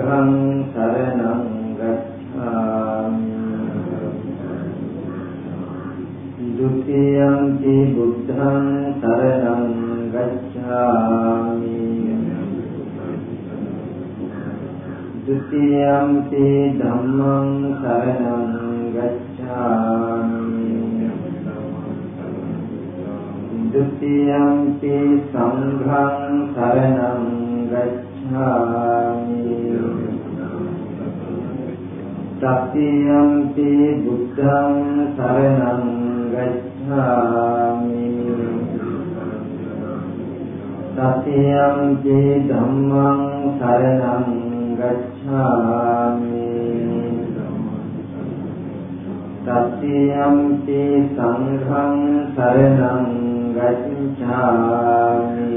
සංඝං සරණං ගච්ඡාමි ဒုတိယံ ති බුද්ධං සරණං ගච්ඡාමි ဒုတိယံ ති ධම්මං සරණං ගච්ඡාමි ဒုတိယံ ති සංඝං සරණං ගච්ඡාමි සතියම්පි බුද්ධං සරණං ගච්ඡාමි. සතියම්පි ධම්මං සරණං ගච්ඡාමි. සතියම්පි සංඝං සරණං ගච්ඡාමි.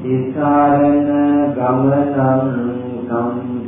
තිසරණ ගමනං සම්පුන්නං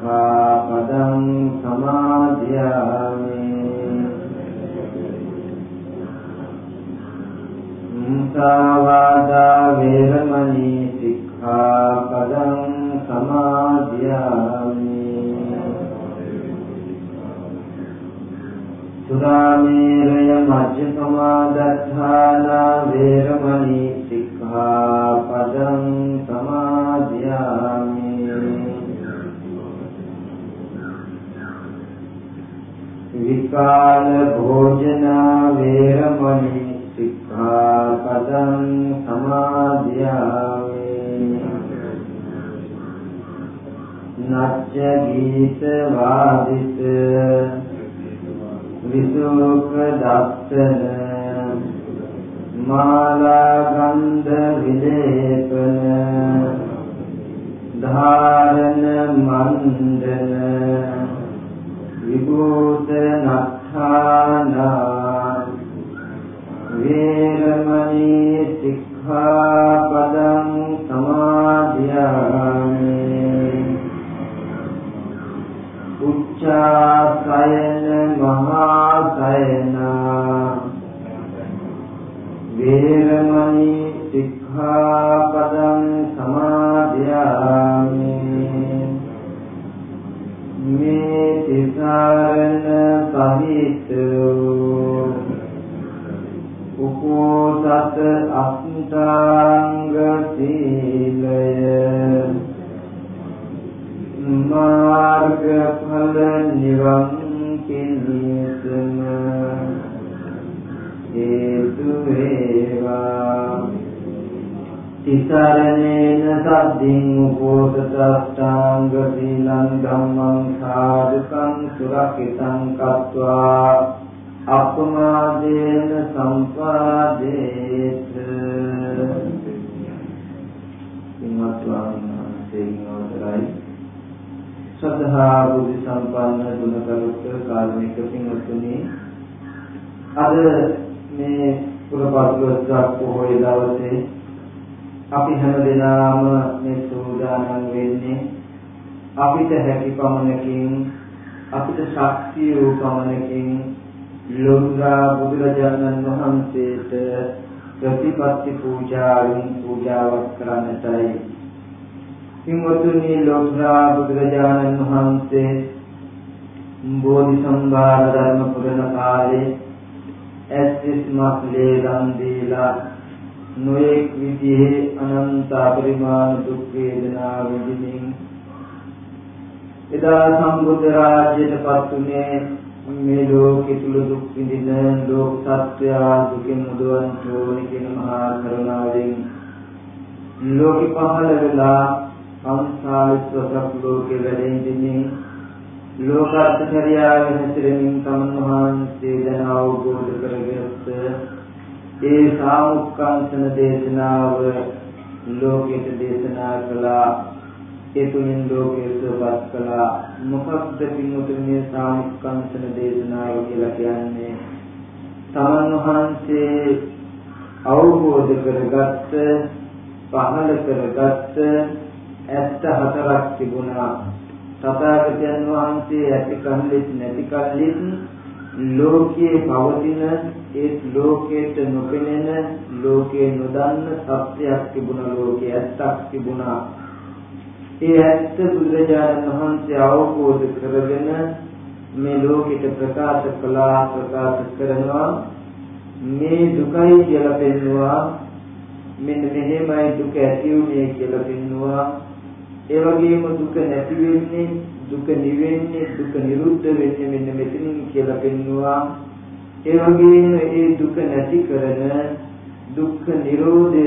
සික්ඛාපදං සමාදියාමි අදින්නාදානා වේරමණී සික්ඛාපදං සමාදියාමි අබ්බක්මචර්යා වේරමණී සික්ඛාපදං සමාදියාමි මුසාවාදා වේරමණී සික්ඛාපදං සමාදියාමි සුරාමේරය මජ්ජ සමාදත්තානා වේරමණී විකාල භෝජන වේරමණී සික්ඛාපදං සමාදියාමි නච්ච ගීත වාදිත විසෝක දත්තන මාලා ගන්ධ විලේපන ධාරණ මණ්ඩන විභූත නත්ථානා වේරමණී සික්ඛාපදං සමාදියාමි උච්චාසයන මහාසයන වේරමණී සික්ඛාපදං සමාදියාමි මේ තිසරණ සහිත උපෝසත අෂ්ටාංග සීලය මාර්ගඵල නිවන් පිණිසම හේතු වේවා. තිසරණේන සද්දින් උපෝසතස්ථාංග සීලං ධම්මං සාධකං සුරකිතං කତ୍වා අපමාදේන සම්පාදේත ඉමත්වාන්සේනෝතරයි සද්ධා බුද්ධ සම්පන්න ගුණකරුත් කාර්මික පින්වත්නි අද මේ පුරපත්වස්ක් පොහොය දවසේ අපි හැම දිනම මේ සූදානම් වෙන්නේ අපිට හැකි පමණකින් අපිට ශක්තිය වූ පමණකින් ලෝකා බුදුරජාණන් වහන්සේට ප්‍රතිපත්ති පූජාවෙන් පූජාවක් කරන්නටයි. සිංහතුනි ලෝකා බුදුරජාණන් වහන්සේ බෝධි සම්භාර ධර්ම පුරණ කාලේ ඇස්තිස් මස්ලේ දන් දීලා නොඑක් විදිහේ අනන්ත පරිමාණ දුක් වේදනා විඳින්න එදා සම්බුද්ධ රාජ්‍යයට පත්ුනේ මේ ලෝකෙ තුල දුක් විඳින ලෝක සත්‍යය දුකින් මුදවන්න ඕනේ කියන මහා කරුණාවෙන් ලෝකෙ පහළ වෙලා සංසාරික ලෝකෙ වැඩෙන්නේ ලෝකාර්ථචර්යාවෙන් හැසිරෙමින් තමන් වහන්සේ දැන අවබෝධ කරගත්ත ඒ සාමුක්ඛංශන දේශනාව ලෝකයට දේශනා කළා. ඒ තුලින් ලෝකයේ සුවපත් කළා. මොකක්ද පින්වතුනි මේ සාමුක්ඛංශන දේශනාව කියලා කියන්නේ? තමන් වහන්සේ අවබෝධ කරගත්ත පහළ කරගත්ත ඇත්ත හතරක් තිබුණා. තථාගතයන් වහන්සේ ඇති කල්ලිත් නැති කල්ලිත් ලෝකයේ පවතින ඒ ලෝකයට නොපෙනෙන ලෝකේ නොදන්න සත්‍යයක් තිබුණා ලෝකයේ ඇත්තක් තිබුණා. ඒ ඇත්ත බුදුරජාණන් වහන්සේ අවබෝධ කරගෙන මේ ලෝකෙට ප්‍රකාශ කළා ප්‍රකාශ කරනවා. මේ දුකයි කියලා පෙන්නවා. මෙන්න මෙහෙමයි දුක ඇති උනේ කියලා පෙන්නවා. ඒ වගේම දුක නැති වෙන්නේ දුක නිවෙන්නේ දුක නිරුද්ධ වෙන්නේ මෙන්න මෙතනින් කියලා පෙන්නවා ඒ වගේම ඒ දුක නැති කරන දුක්ඛ නිරෝධය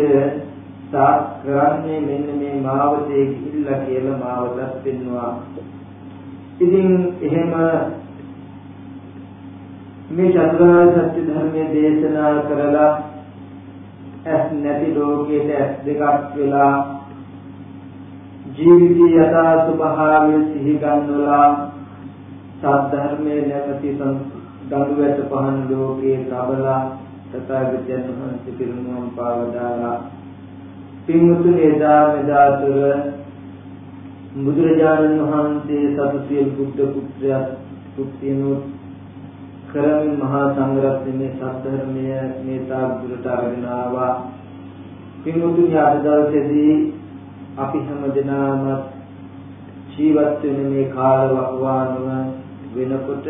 සාත් කරන්නේ මෙන්න මේ මාවතේ ගිහිල්ලා කියලා මාවතත් පෙන්නවා ඉතින් එහෙම මේ චතුරාර්ය සත්‍ය ධර්මයේ දේශනා කරලා ඇස් නැති ලෝකයට ඇස් දෙකක් වෙලා ජීවිතය යථා ස්වභාවය සිහි ගන්නලා සාධර්මයේ නැමැති දඬු වැට පහන් ලෝකයේ තබලා තථාගතයන් වහන්සේ පිරිනුවම් පාවදාලා පින්වතුනි එදා මෙදා තුර බුදුරජාණන් වහන්සේ සතුසිය බුද්ධ පුත්‍රයා පුත්තිනුත් කරමින් මහා සංඝරත්නයේ සත්‍ය මේ තාක් දුරට අරගෙන ආවා. පින්වතුනි අද දවසේදී අපි හැමදෙනාම ජීවත් වෙන මේ කාල වකවානුව වෙනකොට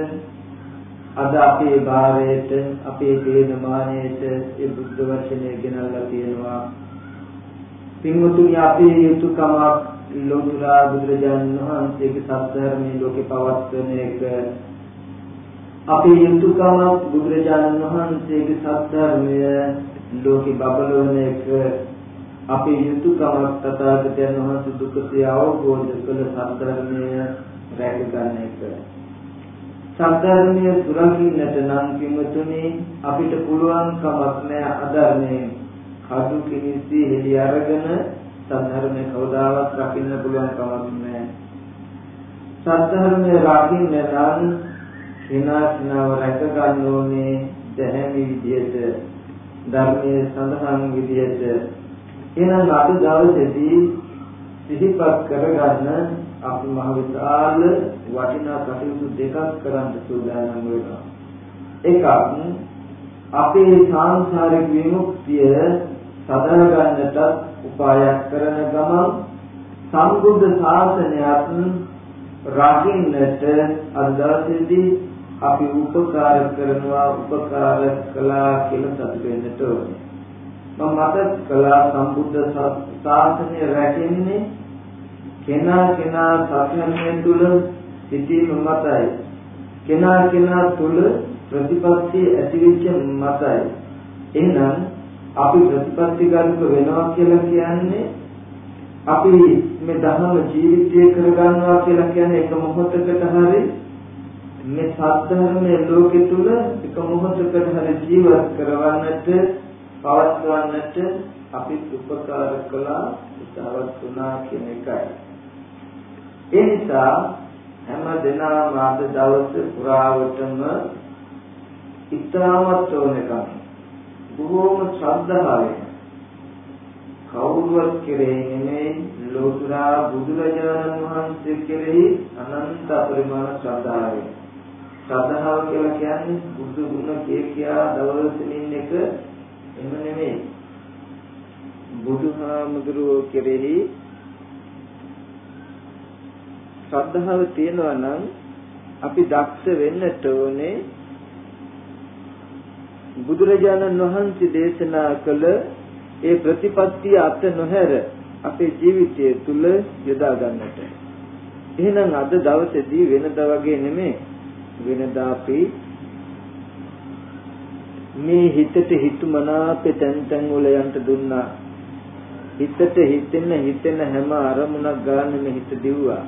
අද අපේ භාවයට අපේ දේනමානයට ඒ බුද්ධ වචනය ගෙනල්ලා තියෙනවා. පින්වතුනි අපේ යුතුයකමක් ලෝතුරා බුදුරජාණන් වහන්සේගේ සත්‍යධර්මයේ ලෝකේ පවත්වන එක. අපේ යුතුයකමක් බුදුරජාණන් වහන්සේගේ සත්‍යධර්මය ලෝකේ බබලවන එක. අපේ යුතුයකමක් තථාගතයන් වහන්සේ දුකසේ අවබෝධ කළ සත්‍යධර්මය රැක ගන්න එක. සත්‍යධර්මය සුරකින්නට නම් කිමතුනේ අපිට පුළුවන් කමක් නැහැ අධර්මයෙන් කටු කිනිසි හෙලි අරගෙන සත්‍යධර්මය කවදාවත් රකින්න පුළුවන් කමක් නැහැ. සත්‍යධර්මය රකින්න නම් කෙනා කෙනාව රැක ගන්න ඕනේ දැහැමි විදියට ධර්මයේ සඳහන් විදියට එහෙනම් අද දවසේදී සිහිපත් කරගන්න අපි මහ විශාල වටිනා කටයුතු දෙකක් කරන්න සූදානම් වෙනවා. එකක් අපේ සාංශාරික විමුක්තිය සදා ගන්නට උපායක් කරන ගමන් සම්බුද්ධ ශාසනයත් රකින්නට අද දවසේදී අපි උපකාර කරනවා උපකාර කළා කියලා සතුට වෙන්නට ඕනේ. මම මතක් කළා සම්බුද්ධ ශාසනය රැකෙන්නේ කෙනා කෙනා සත්‍යයෙන් තුල සිටීම මතයි. කෙනා කෙනා තුල ප්‍රතිපත්ති ඇතිවෙච්ච මතයි. එහෙනම් අපි ප්‍රතිපත්ති ගන්නක වෙනවා කියලා කියන්නේ අපි මේ ධර්ම ජීවිතය කරගන්නවා කියලා කියන්නේ එක මොහොතකට හරි මේ සත්‍යධර්මයේ ලෝකෙ තුල එක මොහොතකට හරි ජීවත් කරවන්නට පවත්වන්නට අපි උපකාර කළා උත්සාහවත් වුණා කියන එකයි. ඒ නිසා හැම දිනම අද දවස් පුරාවටම ඉතාමත් ඕනකම් බොහෝම ශ්‍රද්ධාවෙන් කවුරුවත් කෙරෙහි නෙමෙයි ලෝතුරා බුදුරජාණන් වහන්සේ කෙරෙහි අනන්ත පරිමාණ ශ්‍රද්ධාවෙන් ශ්‍රද්ධාව කියලා කියන්නේ බුදු ගුණ කිය කියා දවසකින් එක එහෙම නෙමෙයි. බුදුහාමුදුරුවෝ කෙරෙහි ශ්‍රද්ධාව තියෙනවා නම් අපි දක්ෂ වෙන්නට ඕනේ බුදුරජාණන් වහන්සේ දේශනා කළ ඒ ප්‍රතිපත්තිය අත නොහැර අපේ ජීවිතය තුල යොදා ගන්නට. එහෙනම් අද දවසේදී වෙනදා වගේ නෙමෙයි වෙනදා අපි මේ හිතට හිතුමනාපේ තැන් තැන් වල යන්න දුන්නා. හිතට හිතෙන හිතෙන හැම අරමුණක් ගන්න මේ හිත දිව්වා.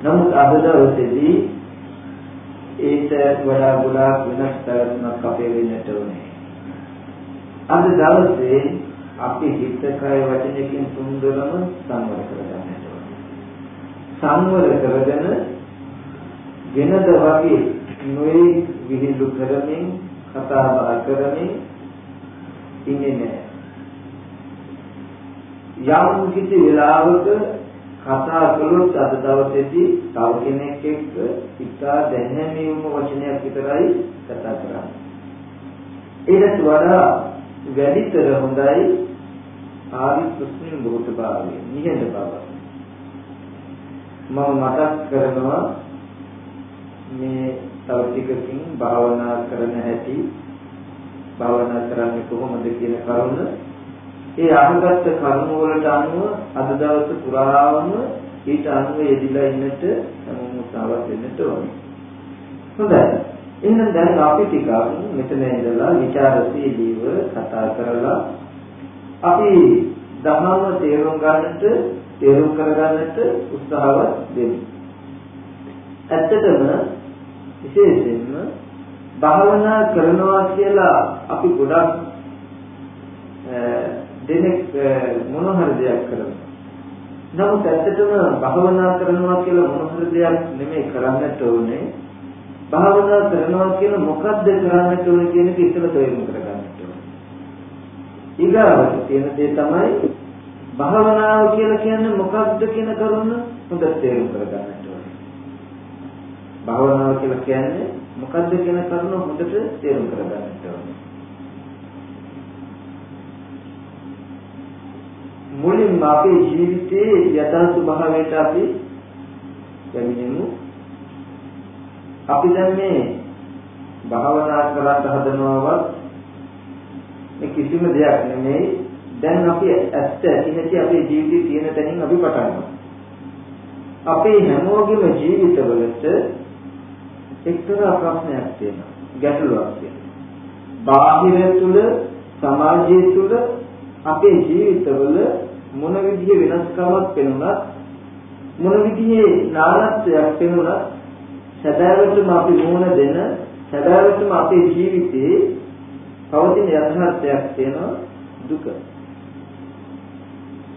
නමුත් අද දවසේදී ඒට වඩා ගොඩාක් වෙනස් තරමක් අපේ වෙන්නට ඕනේ. අද දවසේ අපි හිත කය වචනයකින් සුන්දරම සංවර කරගන්නට ඕනේ. සංවර කරගෙන වෙනද වගේ නොයේ විහිළු කරමින් කතා බහ කරමින් ඉන්නේ නැහැ. යම් කිසි වෙලාවක කතා කළොත් අද දවසේදී තව කෙනෙක් එක්ක ඉතා දැහැමීම වචනයක් විතරයි කතා කරන්නේ. ඒකට වඩා වැඩිතර හොඳයි ආදි ප්‍රශ්න බොහෝත භාවය නිහඬ බව. මම මතක් කරනවා මේ තව ටිකකින් භාවනා කරන හැටි භාවනා කරන්නේ කොහොමද කියන කරුණ ඒ අනුගත කර්ම වලට අනුව අද දවස පුරාම ඊට අනුව යෙදිලා ඉන්නට හැමෝම උත්සාහවත් වෙන්නට ඕනේ. හොඳයි. එහෙනම් දැන් අපි ටිකක් මෙතන ඉඳලා ਵਿਚාරශීලීව කතා කරලා අපි ධර්ම තේරුම් ගන්නට තේරුම් කරගන්නට උත්සාහවත් වෙමු. ඇත්තටම විශේෂයෙන්ම භාවනා කරනවා කියලා අපි ගොඩක් දෙනෙක් මොන හරි දෙයක් කරනවා. නමුත් ඇත්තටම භාවනා කරනවා කියලා මොන හරි දෙයක් නෙමෙයි කරන්නට ඕනේ. භාවනා කරනවා කියලා මොකද්ද කරන්නට ඕනේ කියන එක ඉතල තේරුම් කරගන්නට ඕනේ. ඊගාවට තියෙන දේ තමයි භාවනාව කියලා කියන්නේ මොකක්ද කියන කරුණ හොඳට තේරුම් කරගන්නට ඕනේ. භාවනාව කියලා කියන්නේ මොකද්ද කියන කරුණ හොඳට තේරුම් කරගන්නට ඕනේ. මුලින්ම අපේ ජීවිතයේ යථා ස්වභාවයට අපි දැනෙමු. අපි දැන් මේ භාවනා කරන්න හදනවවත් මේ කිසිම දෙයක් නෙමෙයි. දැන් අපි ඇත්ත ඇති නැති අපේ ජීවිතේ තියෙන තැනින් අපි පටන් ගන්නවා. අපේ හැමෝගෙම ජීවිතවලට එක්තරා ප්‍රශ්නයක් තියෙනවා. ගැටලුවක් තියෙනවා. බාහිර තුල සමාජය තුල අපේ ජීවිතවල මොන විදිහේ වෙනස්කමක් වෙනුණත් මොන විදිහේ නානත්වයක් වෙනුණත් සදාවටම අපි මොන දෙන සදාවටම අපේ ජීවිතේ පවතින යථාර්ථයක් තියෙනවා දුක.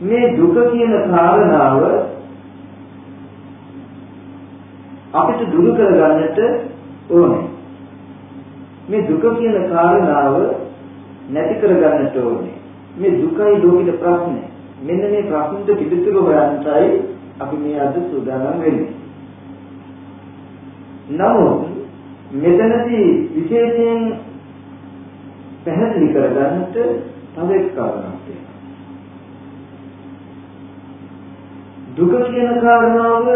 මේ දුක කියන කාරණාව අපිට දුරු කරගන්නට ඕනේ. මේ දුක කියන කාරණාව නැති කරගන්නට ඕනේ. මේ දුකයි ලෝකෙට ප්‍රශ්නේ. මෙන්න මේ ප්‍රශ්නෙට පිළිතුරු හොයන්නයි අපි මේ අද සූදානම් වෙන්නේ. නමුත් මෙතනදී විශේෂයෙන් පැහැදිලි කරගන්නට තව එක් කාරණාවක් තියෙනවා. දුක කියන කාරණාව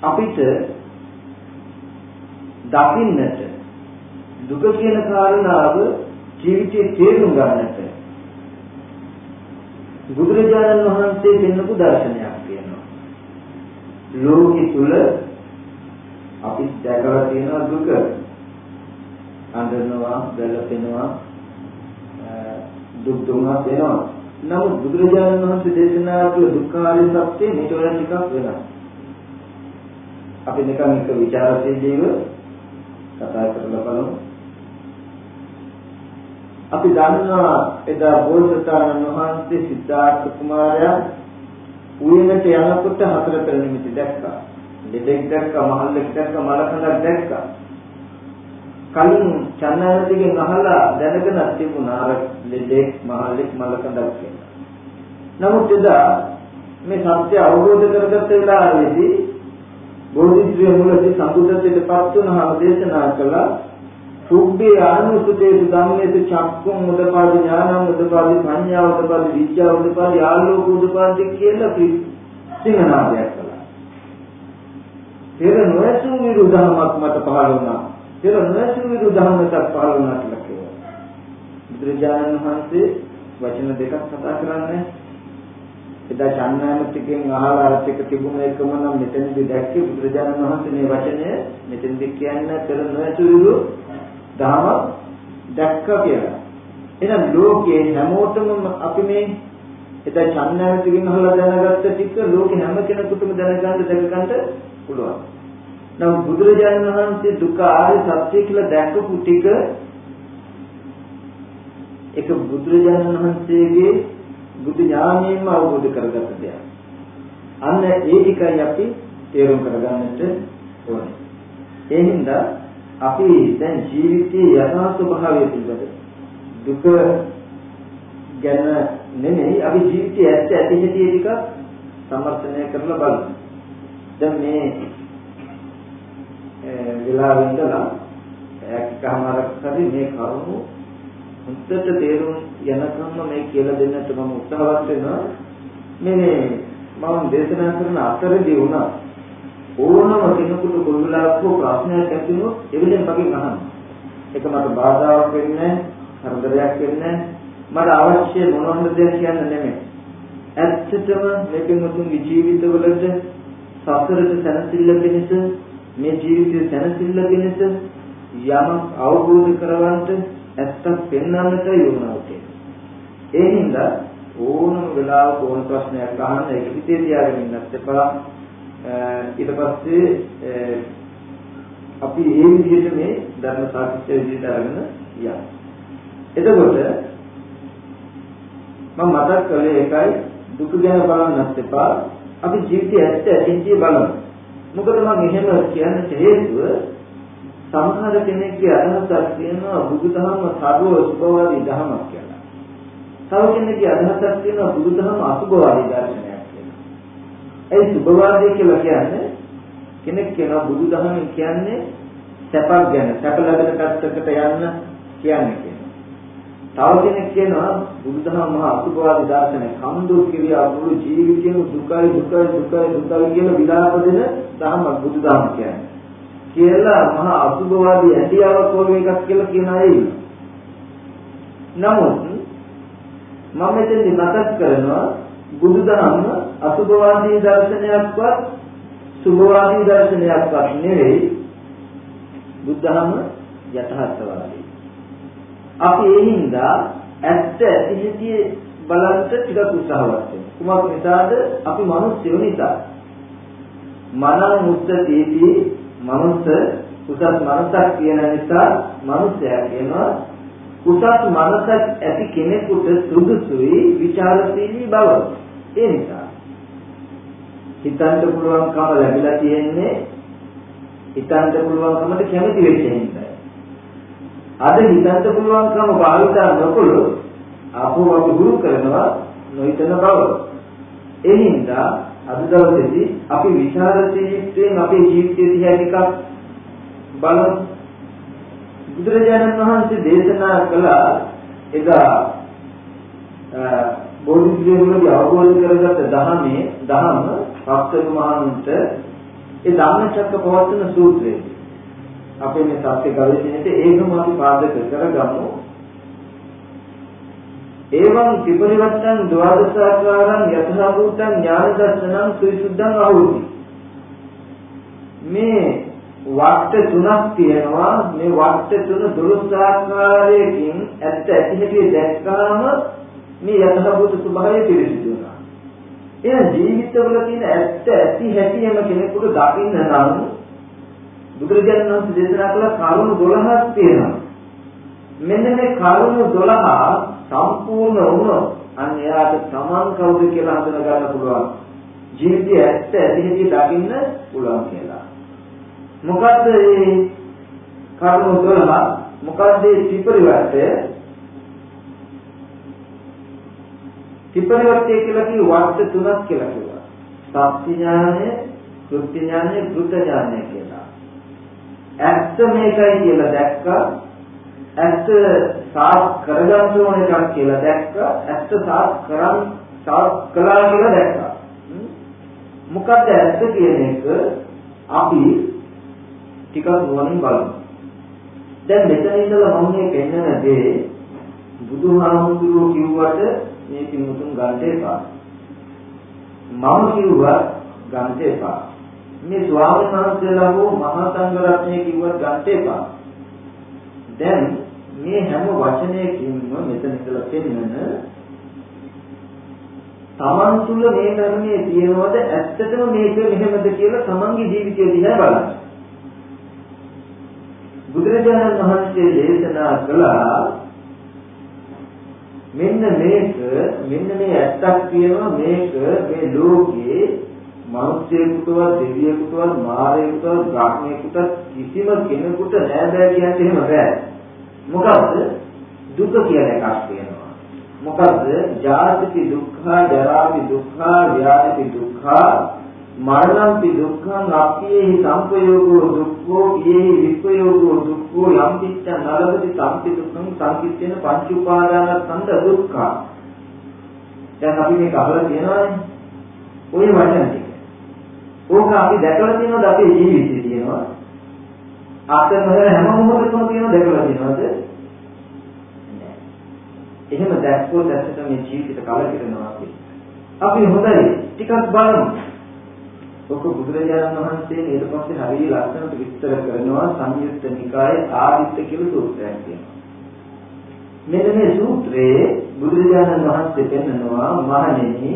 අපිට දකින්නට දුක කියන කාරණාව ජීවිතයේ තේරුම් ගන්නට බුදුරජාණන් වහන්සේ දෙන්නපු දර්ශනයක් තියෙනවා. ලෝකෙ තුල අපි දැකලා තියෙන දුක අඳනවා, ගැළපෙනවා, දුක් දුමක් වෙනවා. නමුත් බුදුරජාණන් වහන්සේ දේශනා කළ දුක්ඛාරිය සත්‍ය මේට වඩා ටිකක් වෙනවා. අපි නිකන් එක ਵਿਚාරශීලීව කතා කරලා බලමු. අපි දන්නවා එදා බෝසතාණන් වහන්සේ සිද්ධාර්ථ කුමාරයා උයනට යනකොට හතර පෙර නිමිති දැක්කා. දෙදෙක් දැක්කා, මහල්ලෙක් දැක්කා, මලකඳක් දැක්කා. කලින් චන්නාවතිගෙන් අහලා දැනගෙන තිබුණා අර දෙදෙක්, මහල්ලෙක්, මලකඳක් කියලා. නමුත් එදා මේ සත්‍ය අවබෝධ කරගත්ත වෙලාවේදී බෝධිත්වයේ මුලදී සම්බුද්ධත්වයට පත් වුණාම දේශනා කළා සුබ්බේ ආනුසුතේසු ධම්මේසු චක්කුම් උදපාදි ඥානං උදපාදි සංඥා උදපාදි විද්‍යාව උදපාදි ආලෝක උදපාදි කියලා සිංහනාදයක් කළා. පෙර නොඇසු විරුද්ධමක් මත පහළ වුණා. පෙර නොඇසු විරුද්ධමකට පහළ වුණා කියලා කිව්වා. බුදුරජාණන් වහන්සේ වචන දෙකක් කතා කරන්නේ එදා චන්නාමතිකෙන් අහලා අරත් එක තිබුණ එකම නම් මෙතනදී දැක්කේ බුදුරජාණන් වහන්සේ මේ වචනය මෙතනදී කියන්න පෙර නොඇසු විරුද්ධ ධම දැක්ක කියලා. එහෙනම් ලෝකයේ හැමෝටම අපි මේ එදා චන්නාවතිකින් අහලා දැනගත්ත ටික ලෝකේ හැම කෙනෙකුටම දැනගන්න දැනගන්න පුළුවන්. නම් බුදුරජාණන් වහන්සේ දුක ආර්ය සත්‍ය කියලා දැකපු ටික ඒක බුදුරජාණන් වහන්සේගේ බුදු ඥානයෙන්ම අවබෝධ කරගත්ත දෙයක්. අන්න ඒ ටිකයි අපි තේරුම් කරගන්නට ඕනේ. ඒ හින්දා අපි දැන් ජීවිතයේ යථා ස්වභාවය පිළිබඳ දුක ගැන නෙමෙයි අපි ජීවිතයේ ඇත්ත ඇති හැටි ටික සමර්ථනය කරලා බලමු. දැන් මේ වෙලාවෙ ඉඳලා එකමාරක් හරි මේ කරුණු හොඳට තේරුම් යනකම්ම මේ කියලා දෙන්නට මම උත්සාහවත් වෙනවා. මේ මම දේශනා කරන අතරදී වුණා ඕනම කෙනෙකුට කොල්ලාක්ව ප්‍රශ්නයක් ඇති වුණොත් එවිලෙන් මගෙන් අහන්න. ඒක මට බාධාවක් වෙන්නේ කරදරයක් වෙන්නේ මට අවශ්‍ය මොනවද දෙයක් කියන්න නෙමෙයි. ඇත්තටම මේකෙන් මුතුන්ගේ ජීවිතවලට සසරට සැනසෙල්ල පිණිස මේ ජීවිතයේ සැනසෙල්ල පිණිස යමක් අවබෝධ කරවන්න ඇත්තක් පෙන්වන්නට යොමුනවා ඒ හින්දා ඕනම වෙලාවක ඕන ප්‍රශ්නයක් අහන්න ඒක හිතේ තියාගෙන ඉන්නත් එපා ඊට පස්සේ අපි මේ විදිහට මේ ධර්ම සාකච්ඡා විදිහට අරගෙන යනවා. එතකොට මම මතක් කළේ ඒකයි දුක ගැන බලන්නත් එපා. අපි ජීවිතය ඇත්ත ඇතින්චි බලමු. මොකද මම එහෙම කියන්න හේතුව සමහර කෙනෙක්ගේ අදහසක් තියෙනවා බුදුදහම සර්ව සුභවාදී ධර්මයක් කියලා. තව කෙනෙක්ගේ අදහසක් තියෙනවා බුදුදහම අසුභවාදී දර්ශනයක්. ඒ සුභවාදී කියලා කියන්නේ කෙනෙක් කියනවා බුදුදහමෙන් කියන්නේ සැපක් ගැන සැප ලැබෙන පැත්තකට යන්න කියන්නේ කියනවා. තව කෙනෙක් කියනවා බුදුදහම මහා අසුභවාදී දාර්ශනය. කම්දුක් කිරියා මුළු ජීවිතේම දුකයි දුකයි දුකයි දුකයි කියන විලාප දෙන ධර්ම බුදුදහම කියන්නේ. කියලා මහා අසුභවාදී ඇතියාවක් වගේ එකක් කියලා කියන අය නමුත් මම මෙතෙන්දි මතක් කරනවා බුදුදහම අසුභවාදී දර්ශනයක්වත් සුභවාදී දර්ශනයක්වත් නෙවෙයි බුද්ධහම යථාර්ථවාදී. අපි ඒ හින්දා ඇත්ත ඇහිදී බලන්න ටිකක් උත්සාහවත් වෙනවා. කුමක් නිසාද? අපි මිනිස්සු නිසා. මනං මුත්තේති මනුස්ස උසස් මනසක් කියන නිසා මිනිසයා කියනවා උසස් මනසක් ඇති කෙනෙකුට සුදුසුයි ਵਿਚාරශීලී බව. ඒ නිසා හිතන්න පුළුවන්කම ලැබිලා තියෙන්නේ හිතන්න පුළුවන්කමට කැමති වෙච්ච හින්දා. අද හිතන්න පුළුවන්කම භාවිතා නොකළොත් අපෝ අපි ගුරු කරනවා නොහිතන බව. ඒ හින්දා අද දවසේදී අපි විචාරශීලීත්වයෙන් අපේ ජීවිතය දිහා ටිකක් බලමු. බුදුරජාණන් වහන්සේ දේශනා කළ එදා බෝධිසත්වයන්ගේ අවබෝධ කරගත්ත ධහමේ ධහම පස්තක මහන්ට ඒ ධම්මචක්ක පවත්වන සූත්‍රය. අපේ මේ සත්‍ය ගවේෂණයට ඒකම අපි පාදක කරගමු. එවං ත්‍රිපරිවර්තන ද්වාදසාකාරං යථාභූතං ඥාන දර්ශනං සවිසුද්ධං අහෝති. මේ වාක්‍ය තුනක් තියෙනවා මේ වාක්‍ය තුන දොළොස් ආකාරයකින් ඇත්ත ඇති හැටි දැක්කාම මේ යථාභූත ස්වභාවය පිළිසිදු වෙනවා. එන ජීවිතවල තියෙන ඇත්ත ඇති හැටිම කෙනෙකුට දකින්න නම් බුදුරජාණන් වහන්සේ දේශනා කළ කරුණු 12ක් තියෙනවා. මෙන්න මේ කරුණු 12 සම්පූර්ණ වුණොත් අන්න එයාට තමන් කවුද කියලා හඳුනා ගන්න පුළුවන්. ජීවිතයේ ඇත්ත ඇති හැටි දකින්න පුළුවන් කියලා. මොකද්ද මේ කරුණු 12? මොකද්ද මේ ත්‍රිපරිවර්තය? ත්‍රිපරිවර්තය කියලා කිව්ව වර්ත තුනක් කියලා කිව්වා. සත්‍ය ඥානය, කෘත්‍ය ඥානය, කෘත ඥානය කියලා. ඇත්ත මේකයි කියලා දැක්කා. ඇත්ත සාත් කරගන්න ඕන එකක් කියලා දැක්කා. ඇත්ත සාත් කරන් සාත් කළා කියලා දැක්කා. මොකද්ද ඇත්ත කියන එක අපි ටිකක් නුවණින් බලමු. දැන් මෙතන ඉඳලා මම මේ පෙන්වන දේ බුදුහාමුදුරුවෝ කිව්වට මේ පින්වතුන් ගන්න එපා. මම කිව්වා ගන්න එපා. මේ ස්වාමීන් වහන්සේලා හෝ මහා සංඝ රත්නය කිව්වත් ගන්න එපා. දැන් මේ හැම වචනයකින්ම මෙතන ඉඳලා පෙන්නන තමන් තුළ මේ ධර්මයේ තියෙනවද ඇත්තටම මේක මෙහෙමද කියලා තමන්ගේ ජීවිතය දිහා බලන්න. බුදුරජාණන් වහන්සේ දේශනා කළා මෙන්න මේක මෙන්න මේ ඇත්තක් කියනවා මේක මේ ලෝකේ මිනිස්සෙකුටවත් දෙවියෙකුටවත් මාරයෙකුටවත් බ්‍රහ්මයෙකුටවත් කිසිම කෙනෙකුට නෑ බෑ කියන්නේ එහෙම බෑ. මොකද්ද? දුක කියලා එකක් තියෙනවා. මොකද්ද? ජාතිපි දුක්ඛ, ජරාපි දුක්ඛ, ව්‍යාධිපි දුක්ඛ, මරණම්පි දුක්ඛං අප්පියේහි සංපයෝගෝ දුක්ඛෝ යේහි විපයෝගෝ දුක්ඛෝ යම් පිච්ඡ නරවති සම්පි දුක්ඛං සංකිට්ඨේන පංච උපාදානස්කන්ධ දුක්ඛ. දැන් අපි මේක අහලා තියෙනවානේ. ওই වචන ටික. ඕක අපි දැකලා තියෙනවද අපේ ජීවිතේ තියෙනවා? අතන හැම මොහොතකම තියෙනවද දැකලා තියෙනවද? එහෙම දැක්කොත් ඇත්තට මේ ජීවිතේ කලකිරෙනවා අපි. අපි හොඳයි ටිකක් බලමු. ඔක බුදුරජාණන් වහන්සේ ඊට පස්සේ හරිය ලස්සනට විස්තර කරනවා සංයුත්ත නිකායේ ආදිත්‍ය කියලා සූත්‍රයක් තියෙනවා. මෙන්න මේ සූත්‍රයේ බුදුරජාණන් වහන්සේ පෙන්නනවා මහණෙනි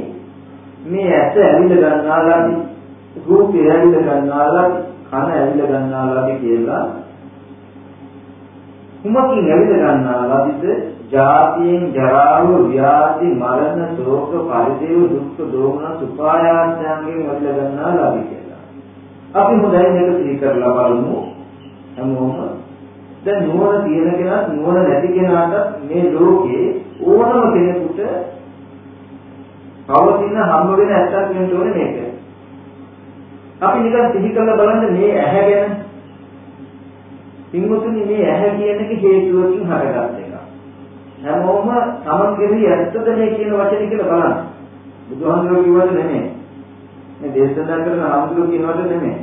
මේ ඇස ඇවිල ගන්නාලාදී රූපය ඇවිල ගන්නාලාදී කන ඇවිල ගන්නාලාදී කියලා කුමකින් ඇවිල ගන්නාලාදීද ජාතියෙන් ජරාව ව්‍යාධි මරණ ශෝක පරිදේව දුක්ඛ දෝමන සුපායාසයන්ගෙන් වඩල ගන්නා ලාභය කියලා. අපි හොඳයි මේක සිහි කරලා බලමු. හැමෝම දැන් නුවණ තියෙන කෙනාත් නුවණ නැති කෙනාට මේ ලෝකේ ඕනම කෙනෙකුට පවතින හම්බ වෙන ඇත්තක් වෙන්න ඕනේ මේක. අපි නිකන් සිහි කරලා බලන්න මේ ඇහැ ගැන. පින්වතුනි මේ ඇහැ කියන එක හේතුවකින් හටගත්ත එක. හැමෝම තමන් කෙරෙහි ඇත්තද මේ කියන වචනේ කියලා බලන්න. බුදුහාමුදුරුවෝ කිව්වද නෙමෙයි. මේ දේශනා කරන ආමුදුරුවෝ කියනවද නෙමෙයි.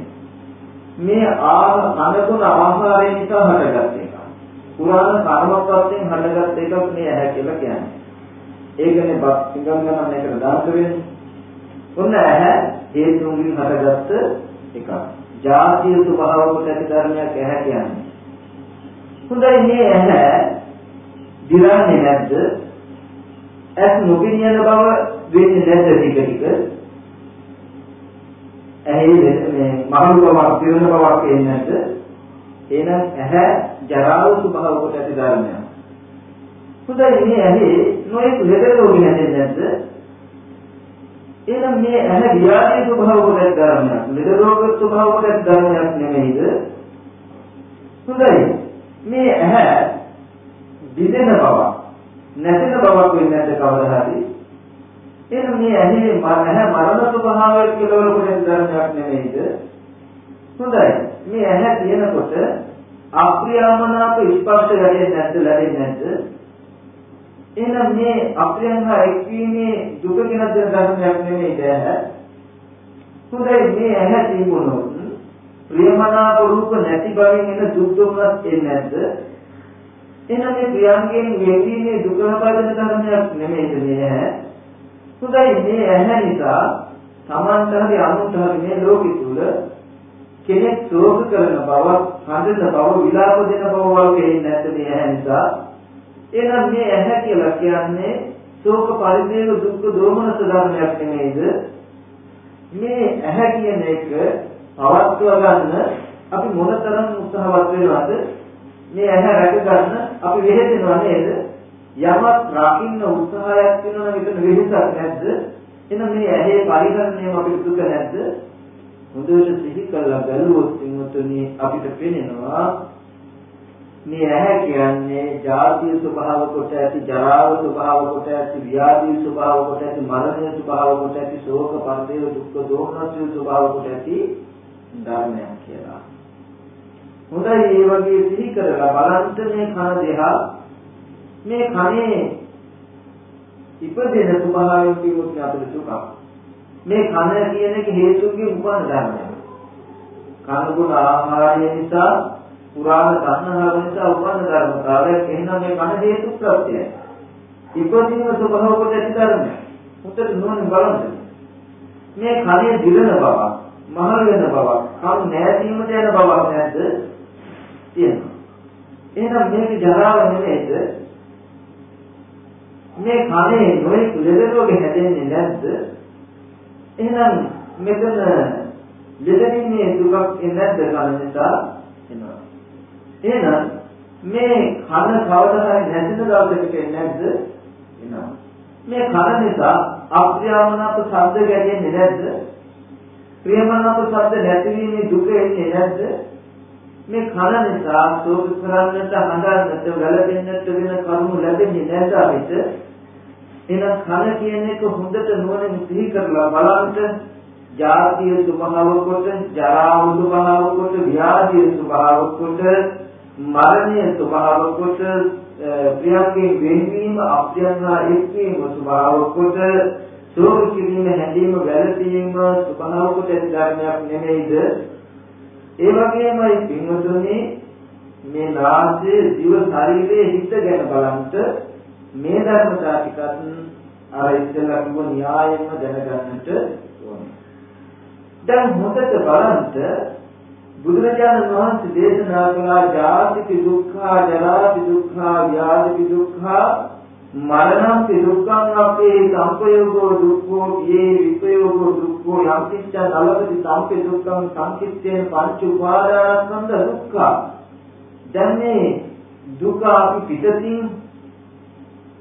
මේ ආහ කනකුණ ආහාරය නිසා හටගත් එක. පුරාණ කර්මපත්තෙන් හටගත් එකක් මේ ඇහැ කියලා කියන්නේ. ඒකනේ බත් සිංගම් ගන්න මේකට දාන්න වෙන්නේ. ඔන්න ඇහැ හේතුන්ගෙන් හටගත් එකක්. ජාතිය ස්වභාව කොට ඇති ධර්මයක් ඇහැ කියන්නේ. හොඳයි මේ ඇහැ දිරන්නේ නැද්ද? ඇස් නොපෙනියන බව වෙන්නේ නැද්ද ටික ටික? ඇහි මේ මහලු බවක් පිරෙන බවක් එන්නේ නැද්ද? එහෙනම් ඇහැ ජරාව ස්වභාව කොට ඇති ධර්මයක්. හොඳයි මේ ඇහි නොයෙක් ලෙඩ රෝග නැදෙන්නේ නැද්ද? එහෙනම් මේ ඇහැ ව්‍යාධි ස්වභාව කොට ඇති ධර්මයක්. ලෙඩ රෝග ස්වභාව කොට ඇති ධර්මයක් නෙමෙයිද? හොඳයි. මේ ඇහැ දිදෙන බවක් නැසෙන බවක් වෙන්නේ නැද්ද කවදා හරි? එහෙනම් මේ ඇහි නැහැ මරණ ස්වභාවය කියලා කොට ධර්මයක් නෙමෙයිද? හොඳයි. මේ ඇහැ තියෙනකොට අප්‍රියමනාප ස්පර්ශ වැඩෙන්නේ නැද්ද? ලැබෙන්නේ නැද්ද? එහෙනම් මේ අප්‍රියංග එක්වීමේ දුක කියන ධර්මයක් නෙමෙයිද ඇහැ හොඳයි මේ ඇහැ තිබුණොත් ප්‍රියමනාප රූප නැති බවින් එන දුක් දුන්නත් එන්නේ නැද්ද එහෙනම් මේ ක්‍රියාංගයෙන් යෙදීමේ දුක හදාගෙන ධර්මයක් නෙමෙයිද මේ ඇහැ. හොඳයි මේ ඇහැ නිසා සමන්ත හරි අනුන්ත හරි මේ ලෝකෙ තුල කෙනෙක් ශෝක කරන බව, හඳන බව, විලාප දෙන බව වගේ නැත්ද මේ ඇහැ නිසා. එහෙනම් මේ ඇහැ කියලා කියන්නේ ශෝක පරිදේව දුක්ඛ දෝමනස ධර්මයක් නෙමෙයිද? මේ ඇහැ කියන එක පවත්ව ගන්න අපි මොනතරම් උත්සාහවත් වෙනවද? මේ ඇහැ රැක ගන්න අපි වෙහෙසෙනවා නේද? යමක් රකින්න උත්සාහයක් වෙනවා නම් එතන වෙහෙසක් නැද්ද? එහෙනම් මේ ඇහි පරිහරණයම අපිට දුක නැද්ද? හොඳට සිහි කරලා බැලුවොත් ඉන්නතුනි අපිට පේනවා මේ ඇහැ කියන්නේ ජාතිය ස්වභාව කොට ඇති ජරාව ස්වභාව කොට ඇති ව්‍යාධි ස්වභාව කොට ඇති මරණය ස්වභාව කොට ඇති ශෝක පරිදේව දුක්ඛ දෝමනස්ය ස්වභාව කොට ඇති ධර්මයක් කියලා. හොඳයි මේ වගේ සිහි කරලා බලන්න මේ කන දෙහා මේ කනේ ඉපදෙන ස්වභාවයෙන් කියොත් අපිට සුඛ මේ කන කියන එක හේතුන්ගේ උපන් ධර්මයක්. කන ගුණ ආහාරය නිසා පුරාණ සංහාර නිසා උපන් ධර්මතාවයක් එහෙනම් මේ කන හේතු ප්‍රත්‍යයයි ඉපදීම ස්වභාව කොට ඇති ධර්මයක් මුතට නෝන බලන්න මේ කනේ දිලන බව මහල වෙන බව කන් නැතිවීමට යන බවක් නැද්ද තියෙනවා. එහෙනම් මේක ජරාව නෙමෙයිද? මේ කනේ නොයෙක් ලෙඩ රෝග හැදෙන්නේ නැද්ද? එහෙනම් මෙතන ලෙඩීමේ දුකක් එන්නේ නැද්ද කන නිසා? එනවා. එහෙනම් මේ කන කවදා හරි නැතිද දවසකට එන්නේ නැද්ද? එනවා. මේ කන නිසා අප්‍රියමනාප ශබ්ද ගැටෙන්නේ නැද්ද? ප්‍රියමනාප ශබ්ද නැතිවීමේ දුක එන්නේ නැද්ද? මේ කන නිසා සෝක කරන්නට හඳන්නට වැළපෙන්නට වෙන කරුණු ලැබෙන්නේ නැද්ද අපිට? එහෙනම් කන කියන එක හොඳට නුවණින් සිහි කරලා බලන්න ජාතිය ස්වභාව කොට, ජරාව ස්වභාව කොට, ව්‍යාධිය ස්වභාව කොට, මරණය ස්වභාව කොට, ප්‍රියංගේ වෙන්වීම, අප්‍රියංගා එක්වීම ස්වභාව කොට, සෝක කිරීම, හැදීම, වැළපීම ස්වභාව කොට ඇති ධර්මයක් නෙමෙයිද? ඒ වගේමයි පින්වතුනි මේ නාසය, දිව, ශරීරයේ හිත ගැන බලන්න මේ ධර්මතා ටිකත් අර ඉස්සෙල්ලා කිව්ව න්‍යායෙන්ම දැනගන්නට ඕනේ. දැන් හොඳට බලන්න බුදුරජාණන් වහන්සේ දේශනා කළා ජාතිපි දුක්ඛා ජරාපි දුක්ඛා ව්‍යාධිපි දුක්ඛා මරණම්පි දුක්ඛං අපේ සංපයෝගෝ දුක්ඛෝ යේ විපයෝගෝ දුක්ඛෝ යම්කිච්ඡ නලපති සංපේ දුක්ඛං සංකිට්ඨේන පංච උපාදානස්කන්ධ දුක්ඛ දැන් මේ දුක අපි පිටතින්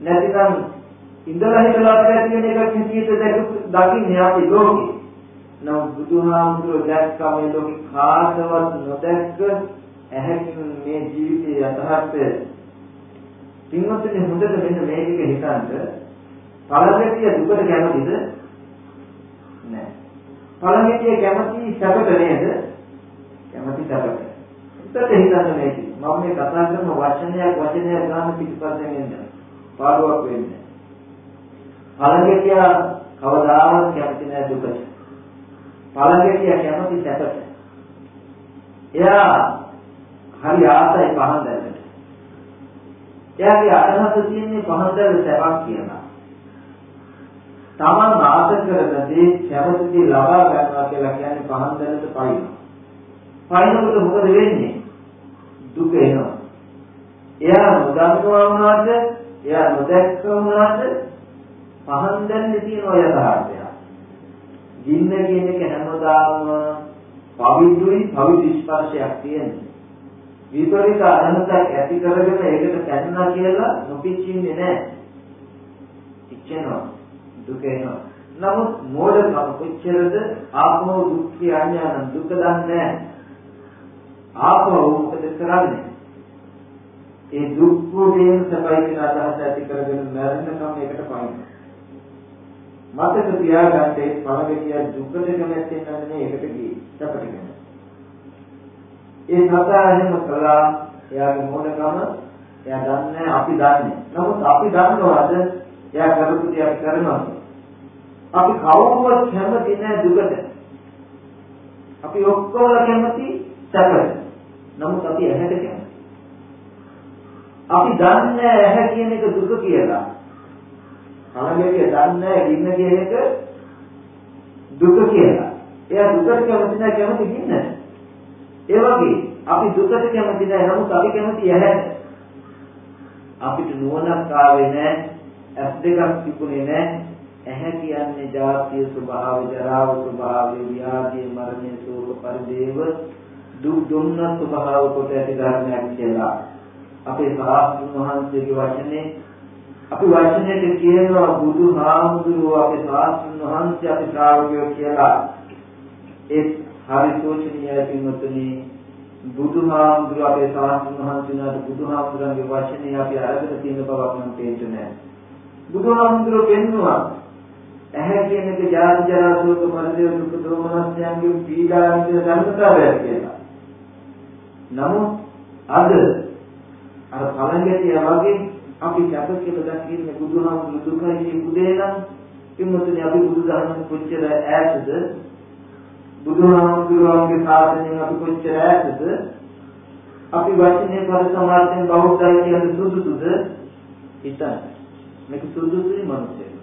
නැතිනම් ඉඳලා හිටලා ඇති වෙන එකක් හිතියට දකින්නේ අපි ලෝකේ. නම් බුදුහාමුදුරුවෝ දැක්කම මේ ලෝකේ කාටවත් නොදැක්ක ඇහැකින් මේ ජීවිතයේ යථාර්ථය. පින්වත්නි හොඳට මෙන්න මේක හිතන්න. පළවෙනිය දුකට කැමතිද? නැහැ පළවෙනිය කැමති සැපට නේද? කැමති සැපට. හිතට හිතන්න මේක මම මේ කතා කරන වචනයක් වචනයක් ගන්න පිටපස්සෙන් එන්නේ. පාඩුවක් වෙන්නේ. පළඟෙතිය කවදාවත් කැමති නැහැ දුකට. පළඟෙතිය කැමති සැපට. එයා හරි ආසයි පහන් දැල්ලට. එයාගේ අදහස තියෙන්නේ පහන් දැල්ල සැපක් කියලා. තමන් ආස කරන දේ කැමතිදී ලබා ගන්නවා කියලා කියන්නේ පහන් දැල්ලට පයින්. පයින්නකොට මොකද වෙන්නේ? දුක එනවා. එයා නොදන්නවා වුණාට එයා නොදැක්ක වුණාට පහන් දැන්නේ තියෙන යථාර්ථය. ජීන්න කියන එක හැමදාම පවිත්‍රයි පවිත්‍ර ස්පර්ශයක් තියෙනවා. විපරිත අනන්තයක් ඇති කරගෙන ඒකට පැනනා කියලා නොපිච්චින්නේ නැහැ. පිච්චෙනවා. දුක එනවා. නමුත් මෝඩකම කොච්චරද ආපෝ දුක්ඛ අඥාන දුක දන්නේ නැහැ. ආපෝ මොකද කරන්නේ? ඒ දුක් වූදේන සබයි කියන අදහස ඇති කරගෙන මරණකම් ඒකට පයින්. මතක තියාගන්න ඒ පළවෙනිය දුකට කැමැත්තෙන් නැන්නේ ඒකට ගියේ. සපට කැමැත්ත. ඒ සතා එහෙම කළා එයාගේ මොඩකම එයා දන්නේ අපි දන්නේ. නමුත් අපි දන්නවද එයා කරපු දේ අපි කරනවා. අපි කවුරුවත් කැමති නැහැ දුකට. අපි ඔක්කොම කැමති සැපට. නමුත් අපි ඇහැට කැමති. අපි දන්නේ ඇහැ කියන එක දුක කියලා. කලබලයේ දන්නේ ගින්න කියන එක දුක කියලා. එයා දුකට කැමති නැහැ කැමති ගින්න. ඒ වගේ අපි දුකට කැමති නැහැ නමුත් අපි කැමති ඇහැට. අපිට නුවණක් ආවේ නැහැ, ඇස් දෙකක් තිබුණේ නැහැ. ඇහැ කියන්නේ ජාතිය ස්වභාව, ජරාව ස්වභාව, ව්‍යාධි, මරණය, ශෝක, පරිදේව දුක් දුන්න ස්වභාව කොට ඇති ධර්මයක් කියලා. අපේ සාස්ත්‍රුන් වහන්සේගේ වචනේ අපි වචනයට කියනවා බුදුහාමුදුරුවෝ අපේ සාස්ත්‍රුන් වහන්සේ අපි ශ්‍රාවකයෝ කියලා ඒ හරි සෝචනීය පින්වතුනි බුදුහාමුදුරුවෝ අපේ සාස්ත්‍රුන් වහන්සේලාට බුදුහාමුදුරන්ගේ වචනේ අපි අරගෙන තියෙන බවක් නම් තේරෙන්නේ නැහැ බුදුහාමුදුරුවෝ පෙන්නවා ඇහැ කියන එක ජාති ජරා ශෝක මරණය දුක් දෝමනස්යන්ගේ පීඩාවෙන් ධර්මතාවයක් කියලා. නමුත් අද අර පළඟැටිය වගේ අපි සැප කියලා දකින්නේ බුදුහාමුදුරු දුකයි බුදේ නම්. කිම්මතුනි අපි බුදුදහම කොච්චර ඈතද? බුදුහාමුදුරුවන්ගේ සාසනයෙන් අපි කොච්චර ඈතද? අපි වචනේ පරිසමාර්ථයෙන් බෞද්ධයි කියන සුදුසුද? හිතන්න. මේක සුදුසුයි මනුස්සයෙක්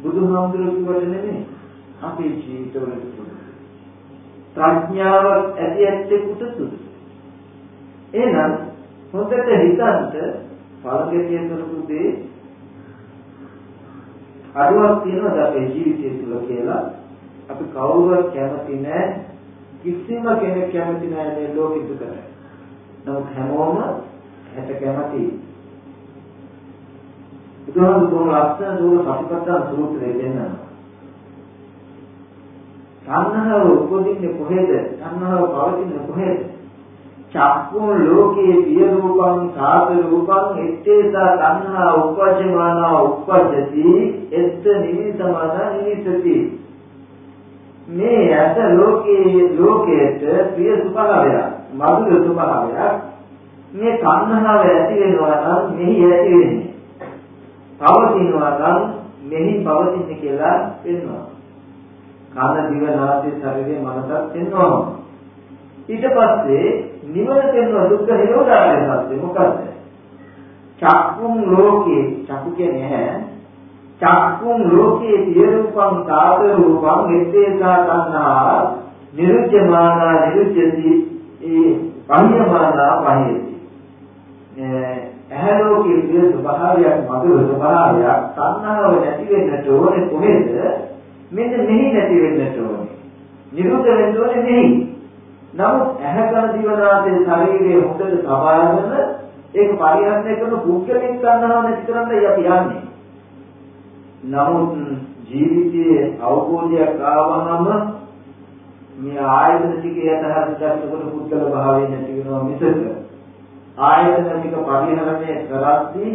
බුදුහාමුදුරුවෝ කිව්වට නෙමෙයි අපේ ජීවිතවල ප්‍රඥාව ඇති ඇත්තෙකුට සුදුසු එහෙනම් හොඳට හිතන්න පළඟටිය කරපු දේ අඩුවක් තියෙනවද අපේ ජීවිතය තුළ කියලා අපි කවුරුවත් කැමති නැහැ කිසිම කෙනෙක් කැමති නැහැ මේ ලෝකෙ දුකට. නමුත් හැමෝම හැට කැමති. බුදුහාමුදුරුවෝ ලස්සන දුර සතිපට්ඨාන සූත්‍රයේ දෙන්නවා. තණ්හාව උපදින්නේ කොහෙද? තණ්හාව පවතින්නේ කොහෙද? චක්කුම් ලෝකේ පිය රූපං සාත රූපං එත්තේසා තණ්හා උපජ්ජමානා උපජ්ජති එත්ත නිවිසමාන නිවිසති. මේ ඇස ලෝකේ ලෝකයට ප්‍රිය ස්වභාවයක් මధుර ස්වභාවයක් මේ තණ්හාව ඇති වෙනවා නම් මෙහි ඇති වෙන්නේ. පවතිනවා නම් මෙහි පවතින්නේ කියලා පෙන්වනවා. කන දිව නාසය ශරීරය මනසත් පෙන්වනවා. ඊට පස්සේ නිවන පෙන්වන දුක්ඛ නිරෝධාරය සත්‍ය මොකද්ද? චක්කුම් ලෝකේ චක්කු කියන්නේ නැහැ. චක්කුම් ලෝකේ පිය රූපං තාත රූපං එත්තේසා තණ්හා නිරුච්චමානා නිරුච්චති ඒ පඤ්ඤමානා පහේති. ඇහැ ලෝකයේ පිය ස්වභාවයක් මధుර ස්වභාවයක් තණ්හාව නැති වෙන්නට ඕනේ කොහෙද? මෙන්න මෙහි නැති වෙන්නට ඕනේ. නිරුද්ධ වෙන්න ඕනේ මෙහි. නමුත් ඇහැ කන දිවනාසේ ශරීරයේ හොඳට සබාගෙන ඒක පරිහරණය කරන පුද්ගලික තණ්හාව නැති කරන්නයි අපි යන්නේ නමුත් ජීවිතයේ අවබෝධයක් ආවහම මේ ආයතන ටිකේ යථාර්ථ දර්ශනවල පුද්ගල භාවය නැති වෙනවා මිසක ආයතන ටික පරිහරණය කරද්දී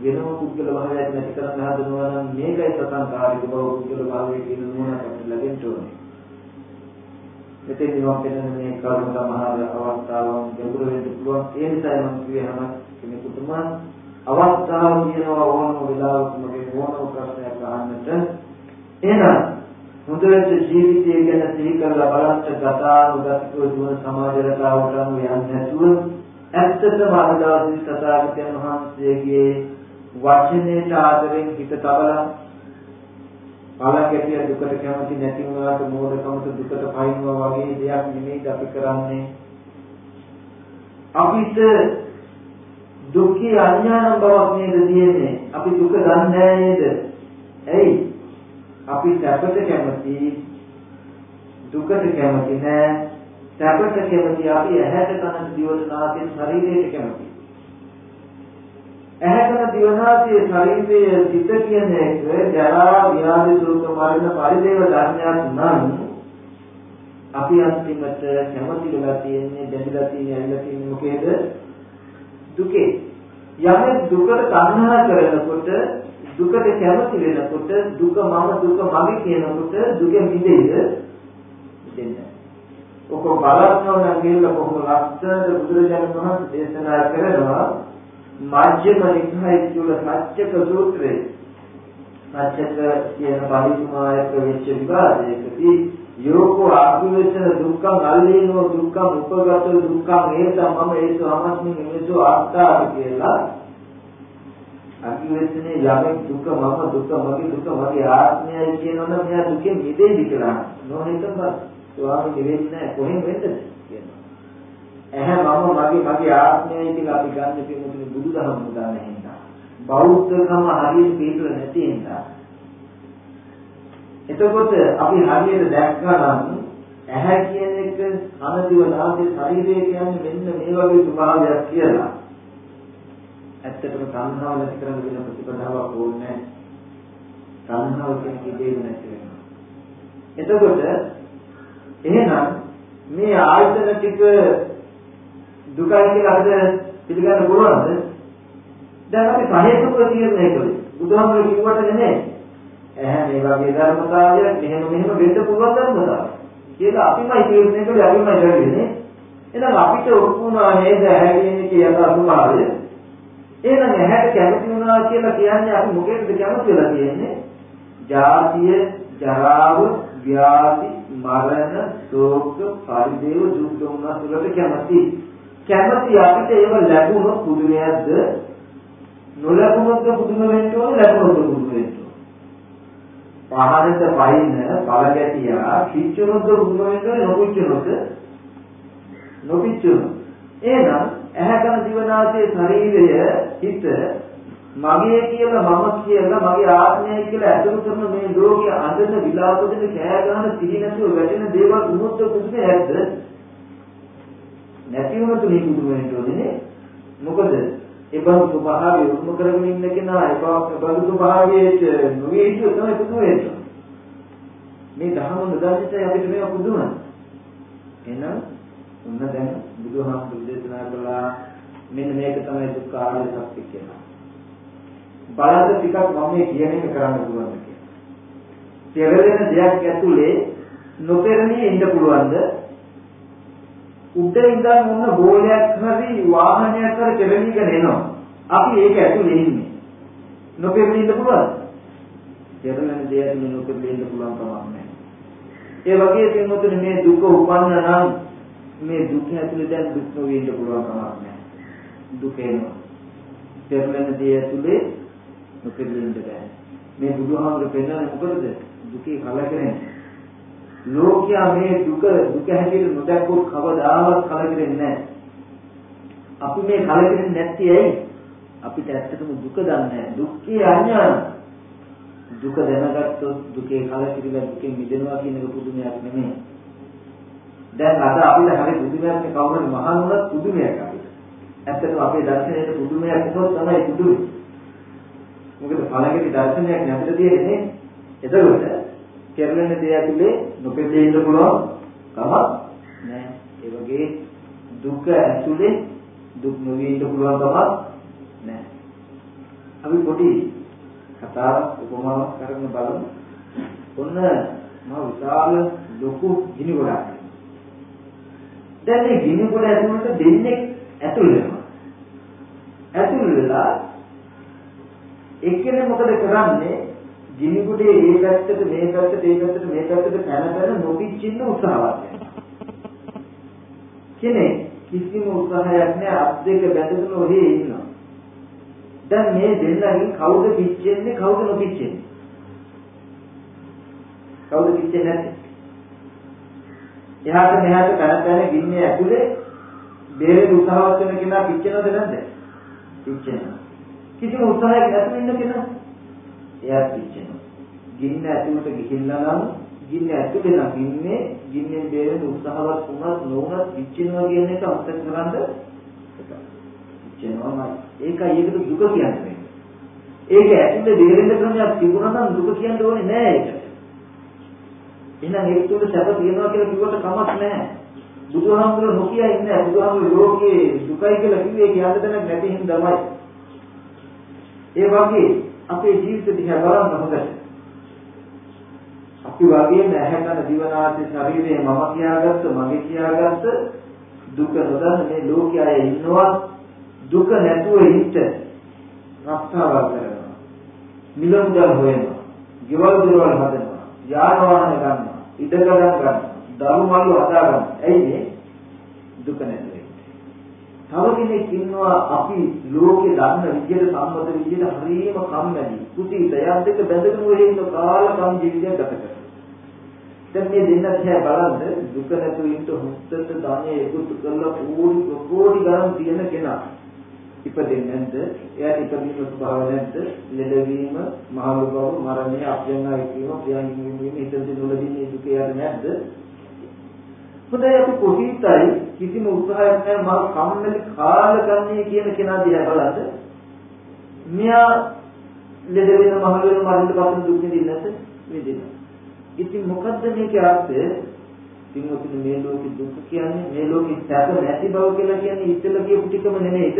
වෙනම පුද්ගල භාවයක් නැති කරන්න හදනවා නම් මේකයි සතන්කාරික බව පුද්ගල භාවය කියන නුවණක් අපිට ලැබෙන්න ඕනේ. මෙතෙන් නිවන් වෙන මේ කර්ම සමහර අවස්ථාවන් ගැඹුරු වෙන්න පුළුවන්. ඒ නිසා මම කිව්වේ හැම කෙනෙකුටම අවස්ථාව කියනවා ඕනම වෙලාවක මගේ ඕනම ප්‍රශ්නයක් අහන්නට. එහෙනම් හොඳට ජීවිතය ගැන සිහි කරලා බලන්න ගතානුගතිකව ජීවන සමාජ රටාවට අනුව යන්නේ නැතුව ඇත්තටම අද දවසේ සතාගතයන් වහන්සේගේ වචනයට ආදරෙන් හිත තබලා පළකැටිය දුකට කැමති නැති වුණාට මෝඩකමට දුකට පයින්නවා වගේ දෙයක් නෙමෙයි අපි කරන්නේ අපිට දුක්ඛේ අඥාන බවක් නේද තියෙන්නේ. අපි දුක දන්නේ නේද? ඇයි? අපි සැපට කැමති දුකට කැමති නෑ. සැපට කැමති අපි ඇහැට කනට දිවට නාසයට ශරීරයට කැමති. ඇහැට දිවනාසයේ ශරීරයේ සිත කියන එක ජරා ව්‍යාධි දුක් මරණ පරිදේව ධර්මයක් නම් අපි අන්තිමට කැමති වෙලා තියෙන්නේ දැඳලා තියෙන්නේ ඇවිල්ලා තියෙන්නේ මොකේද? දුකේ. යමෙක් දුකට තණ්හා කරනකොට දුකට කැමති වෙනකොට දුක මම දුක මගේ කියනකොට දුක මිදෙයිද? මිදෙන්නේ ඔක බලන්න නම් ගිහිල්ලා කොහොම ලස්සනට බුදුරජාණන් වහන්සේ දේශනා කරනවා මජ්ක්‍ධිම නිකායේ තුල සත්‍යක සූත්‍රයේ. සත්‍යක කියන පරිමායක වෙච්ච විවාදයකදී යෝකෝ අභිවචන දුක්ඛං අල්ලේනෝ දුක්ඛං උපගත දුක්ඛං හේතම් මම ඒසු අමස්මින් මේසු ආත්තාව කියලා අභිවචනේ යමෙක් දුක මම දුක මගේ දුක මගේ ආත්මයයි කියනවනම් මෙයා දුකෙන් මිදෙයිද කියලා. නොහිතම ස්වාමී දෙවෙන්නේ කොහෙන් වෙන්නද? කියනවා එහේ මම මගේ මගේ ආත්මයයි කියලා අපි ගන්න පිළිමුතුනේ බුදුදහම මුදා නැහැ බෞද්ධකම හරියට පිළිතුර නැති නිසා එතකොට අපි හරියට දැක්කා නම් ඇහැ කියන එක කන දිව නාසය ශරීරය කියන්නේ මෙන්න මේ වගේ ස්වභාවයක් කියලා. ඇත්තටම සංහාව නැති කරන්න වෙන ප්‍රතිපදාවක් ඕනේ නැහැ. සංහාව කියන කිදේ නැති වෙනවා. එතකොට එහෙනම් මේ ආයතන ටික දුකයි කියලා අපිට පිළිගන්න පුළුවන්ද? දැන් අපි පහේතුක තීරණය කළේ. බුදුහාමුදුරුවෝ කිව්වට නෙමෙයි. ඇහැ මේ වගේ ධර්මතාවයක් මෙහෙම මෙහෙම වෙන්න පුළුවන් ධර්මතාවයක් කියලා අපිමයි තීරණය කළේ අපිමයි කරන්නේ එහෙනම් අපිට උරුමනවා නේද ඇහැ කියන එකේ යථා ස්වභාවය එහෙනම් ඇහැට කැමති වුණා කියලා කියන්නේ අපි මොකේද කැමති වෙලා තියෙන්නේ ජාතිය ජරාව ව්‍යාධි මරණ ශෝක පරිදේව දුක් දුම්නස් වලට කැමති කැමති අපිට ඒව ලැබුණොත් පුදුමයක්ද? නොලැබුණොත් පුදුම වෙන්න ඕනේ? ලැබුණොත් පුදුම වෙන්න පහනට පයින් බලගැටියා පිච්චුනොත් දුම වෙන්නේ නොපිච්චුනොත් නොපිච්චුනොත් එහෙනම් ඇහැ කන දිවනාසයේ ශරීරය හිත මගේ කියලා මම කියලා මගේ ආත්මය කියලා ඇතුළු කරන මේ ලෝකයේ අඳින විලාපදෙන කෑ ගන්න සිහි නැතුව වැටෙන දේවල් උනොත් කුදුනේ ඇද්ද නැති වුණොත් මේ කුදුම වෙන්න ඕනේ මොකද ඒ බඳු ස්වභාවය උරුම කරගෙන ඉන්න කෙනා ඒ බඳු ස්වභාවයේ නොවේ හිතුව තමයි පුදුම වෙන්නේ. මේ ධර්ම නොදැනිට අපිට මේක පුදුමයි. එහෙනම් ඔන්න දැන් බුදුහාමුදුරු දේශනා කළා මෙන්න මේක තමයි දුක්ඛ ආර්ය සත්‍ය කියලා. බලන්න ටිකක් මම මේ කියන එක කරන්න පුළුවන්ද කියලා. පෙරලෙන දෙයක් ඇතුලේ නොපෙරණී ඉන්න පුළුවන්ද? උඩ ඉඳන් මොන බෝලයක් හරි වාහනයක් හරි පෙරණීගෙන එනවා. අපි ඒක ඇතුලේ ඉන්නේ. නොපෙරණී ඉන්න පුළුවන්ද? පෙරලෙන දෙයක් ඉන්න පුළුවන් කමක් නැහැ. ඒ වගේ පින්වතුනි මේ දුක උපන්න නම් මේ දුක ඇතුලේ දැන් දුක් නොවේ ඉන්න පුළුවන් කමක් නැහැ. දුක එනවා. පෙරලෙන දේ ඇතුලේ නොපෙරළෙන්න බෑ. මේ බුදුහාමුදුරු පෙන්නන්නේ මොකද? දුකේ කලකිරෙන්නේ. ලෝකයා මේ දුක දුක හැටියට නොදැක්කොත් කවදාවත් කලකිරෙන්නේ නැහැ. අපි මේ කලකිරෙන්නේ නැත්තේ ඇයි? අපිට ඇත්තටම දුක දන්නේ නැහැ. දුක්ඛේ අඥාන. දුක දැනගත්තොත් දුකේ කලකිරිලා දුකෙන් මිදෙනවා කියන එක පුදුමයක් නෙමෙයි. දැන් අද අපිට හරි පුදුමයක් නේ කවුරුන් මහානුනත් පුදුමයක් අපිට. ඇත්තටම අපේ දර්ශනයේ පුදුමයක් වුණොත් තමයි පුදුමයි. මොකද ඵලකේ දර්ශනයක් නැතිද තියෙන්නේ එතකොට කෙරෙන දේ ඇතුලේ නොපෙළේ ඉන්න පුළුවන් කමක් නෑ. ඒ වගේ දුක ඇතුලේ දුක් නොවී ඉන්න පුළුවන් කමක් නෑ. අපි පොඩි කතාවක් උපමාවක් කරගෙන බලමු. ඔන්න මා විශාල ලොකු ගිනි ගොඩක් දැන් මේ ගිනි ගොඩ ඇතුළට දෙන්නේ ඇතුල් වෙනවා ඇතුල් වෙලා එක්කෙනෙක් මොකද කරන්නේ? ගිනිගුඩේ ඒ පැත්තට මේ පැත්තට ඒ පැත්තට මේ පැත්තට පැන පැන නොපිච්චින්න උත්සාහවත් කෙනෙක් කිසිම උත්සාහයක් නැහැ අත් දෙක බැඳගෙන ඔහේ ඉන්නවා. දැන් මේ දෙන්නගෙන් කවුද පිච්චෙන්නේ කවුද නොපිච්චෙන්නේ? කවුද පිච්චෙන්නේ නැත්තේ? එහාට මෙහාට පැන පැන ගින්නේ ඇතුලේ බේරෙන්න උත්සාහවත් වෙන කෙනා පිච්චෙනවද නැද්ද? පිච්චෙනවා. කිසිම උත්සාහයක් නැතුව ඉන්න කෙනා එයා පිච්චෙනවා. ගින්න ඇතුළට ගිහිල්ලා නම් ගින්න ඇතුලේ නම් ඉන්නේ ගින්නෙන් බේරෙන්න උත්සාහවත් වුණත් නොවුණත් පිච්චෙනවා කියන එක අමතක කරන්ද පිච්චෙනවාමයි. ඒකයි ඒකට දුක කියන්නේ. ඒක ඇතුලේ බේරෙන්න ක්‍රමයක් තිබුණා නම් දුක කියන්න ඕනේ නෑ ඒකට. එහෙනම් ඒක තුල සැප තියනවා කියලා කිව්වට කමක් නෑ. බුදුහාමුදුරුවෝ නොකිය ඉන්නේ බුදුහාමුදුරුවෝ ලෝකේ දුකයි කියලා කිව්වේ කියන්න දෙයක් නැති හින්දාමයි. ඒ වගේ අපේ ජීවිත දිහා බලන්න හොඳට. අපි වගේ නැහැ කන දිවනාසය ශරීරය මම කියාගත්ත මගේ කියාගත්ත දුක නොදන්න මේ ලෝකයේ ඉන්නවා දුක නැතුව හිට රස්තාවක් කරනවා. මිල මුදල් හොයනවා. ගෙවල් දොරවල් හදනවා. යාන වාහන ගන්නවා. ඉඩකඩම් ගන්නවා. දරු මල්ලු හදා ගන්නවා. ඇයි මේ දුක නැතුව තව කෙනෙක් ඉන්නවා අපි ලෝකේ දන්න විදියට සම්මත විදියට හරියම කම්මැලි. කුසීත යම් දෙක බැඳගෙන ඔය ඉන්න කාල කම් ජීවිතයක් ගත කරනවා. දැන් මේ දෙන්න දිහා බලන්න දුක නැතුව ඉන්න හුත්තට ධනෙ එකතු කරලා කෝටි කෝටි ගණන් තියෙන කෙනා. ඉපදෙන්නේ නැද්ද? එයාට ඉපදීම ස්වභාව නැද්ද? ලෙඩවීම, මහලු බව, මරණය, අප්‍රයංගා වීම, ප්‍රයංගින් වීම, හිතෙන් නොලදීනේ දුක යාර නැද්ද? හොඳයි අපි කොහේතයි කිසිම උත්සාහයක් නැහැ මම කම්මැලි කාලකන්ණිය කියන කෙනා දිහා බලද්ද මෙයා ලෙඩ වෙන මහලු වෙන මරණ පස්සෙ දුක් විඳින්නේ නැත විඳිනවා ඉතින් මොකද්ද මේකේ අර්ථය පින්වතුනි මේ ලෝකේ දුක කියන්නේ මේ ලෝකේ සැප නැති බව කියලා කියන්නේ ඉතල කියපු ටිකම නෙමෙයිද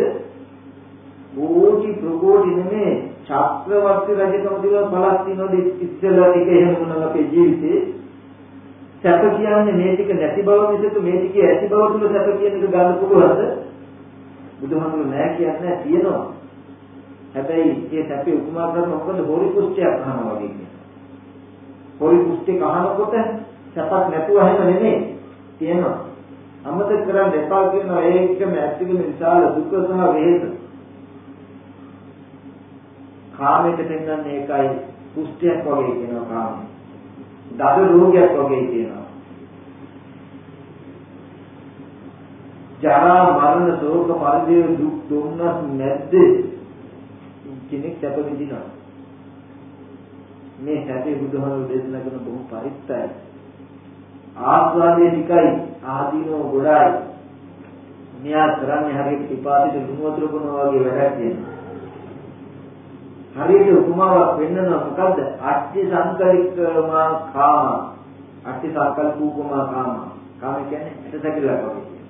කෝටි ප්‍රකෝටි නෙමෙයි චක්‍රවර්ති රජකම දිව බලක් තියනොත් ඉස්සෙල්ලා ටික එහෙම වුණා අපේ ජීවිතේ සැප කියන්නේ මේ ටික නැති බව මිසක මේ ටික ඇති බව තුල සැප කියන එක ගන්න පුළුවන්ද? බුදුහාමුදුරු නෑ කියන්නේ තියෙනවා. හැබැයි මේ සැපේ උපමා කරන මොකද හොරි කුෂ්ඨයක් අහනවා වගේ කියනවා. හොරි කුෂ්ඨේ අහනකොට සැපක් නැතුව හැම නෙමෙයි තියෙනවා. අමතක කරන්න එපා කියනවා ඒකම ඇතිවෙන විශාල දුක සහ වේද. කාමයට පෙන්වන්නේ ඒකයි කුෂ්ඨයක් වගේ කියනවා කාමය. දඩ රෝගයක් වගේ තියෙනවා. ජරා මරණ ශෝක පරිදේ දුක් දුන්නත් නැද්ද? කෙනෙක් සැප විඳිනවා. මේ සැපේ බුදුහාමුදුරු දේශනා කරන බොහොම පරිත්තයි. ආස්වාදයේ tikai ආදීනෝ ගොඩයි. මෙයා කරන්නේ හරියට පිපාසිත ලුණු වතුර බොනවා වගේ වැඩක් කියනවා. හරියට උපමාවක් වෙන්නනවා මොකද්ද? අට්ටි සංකලිකමා කාම. අට්ටි සංකල්පූපමා කාම. කාම කියන්නේ ඇට සැකිලක් වගේ.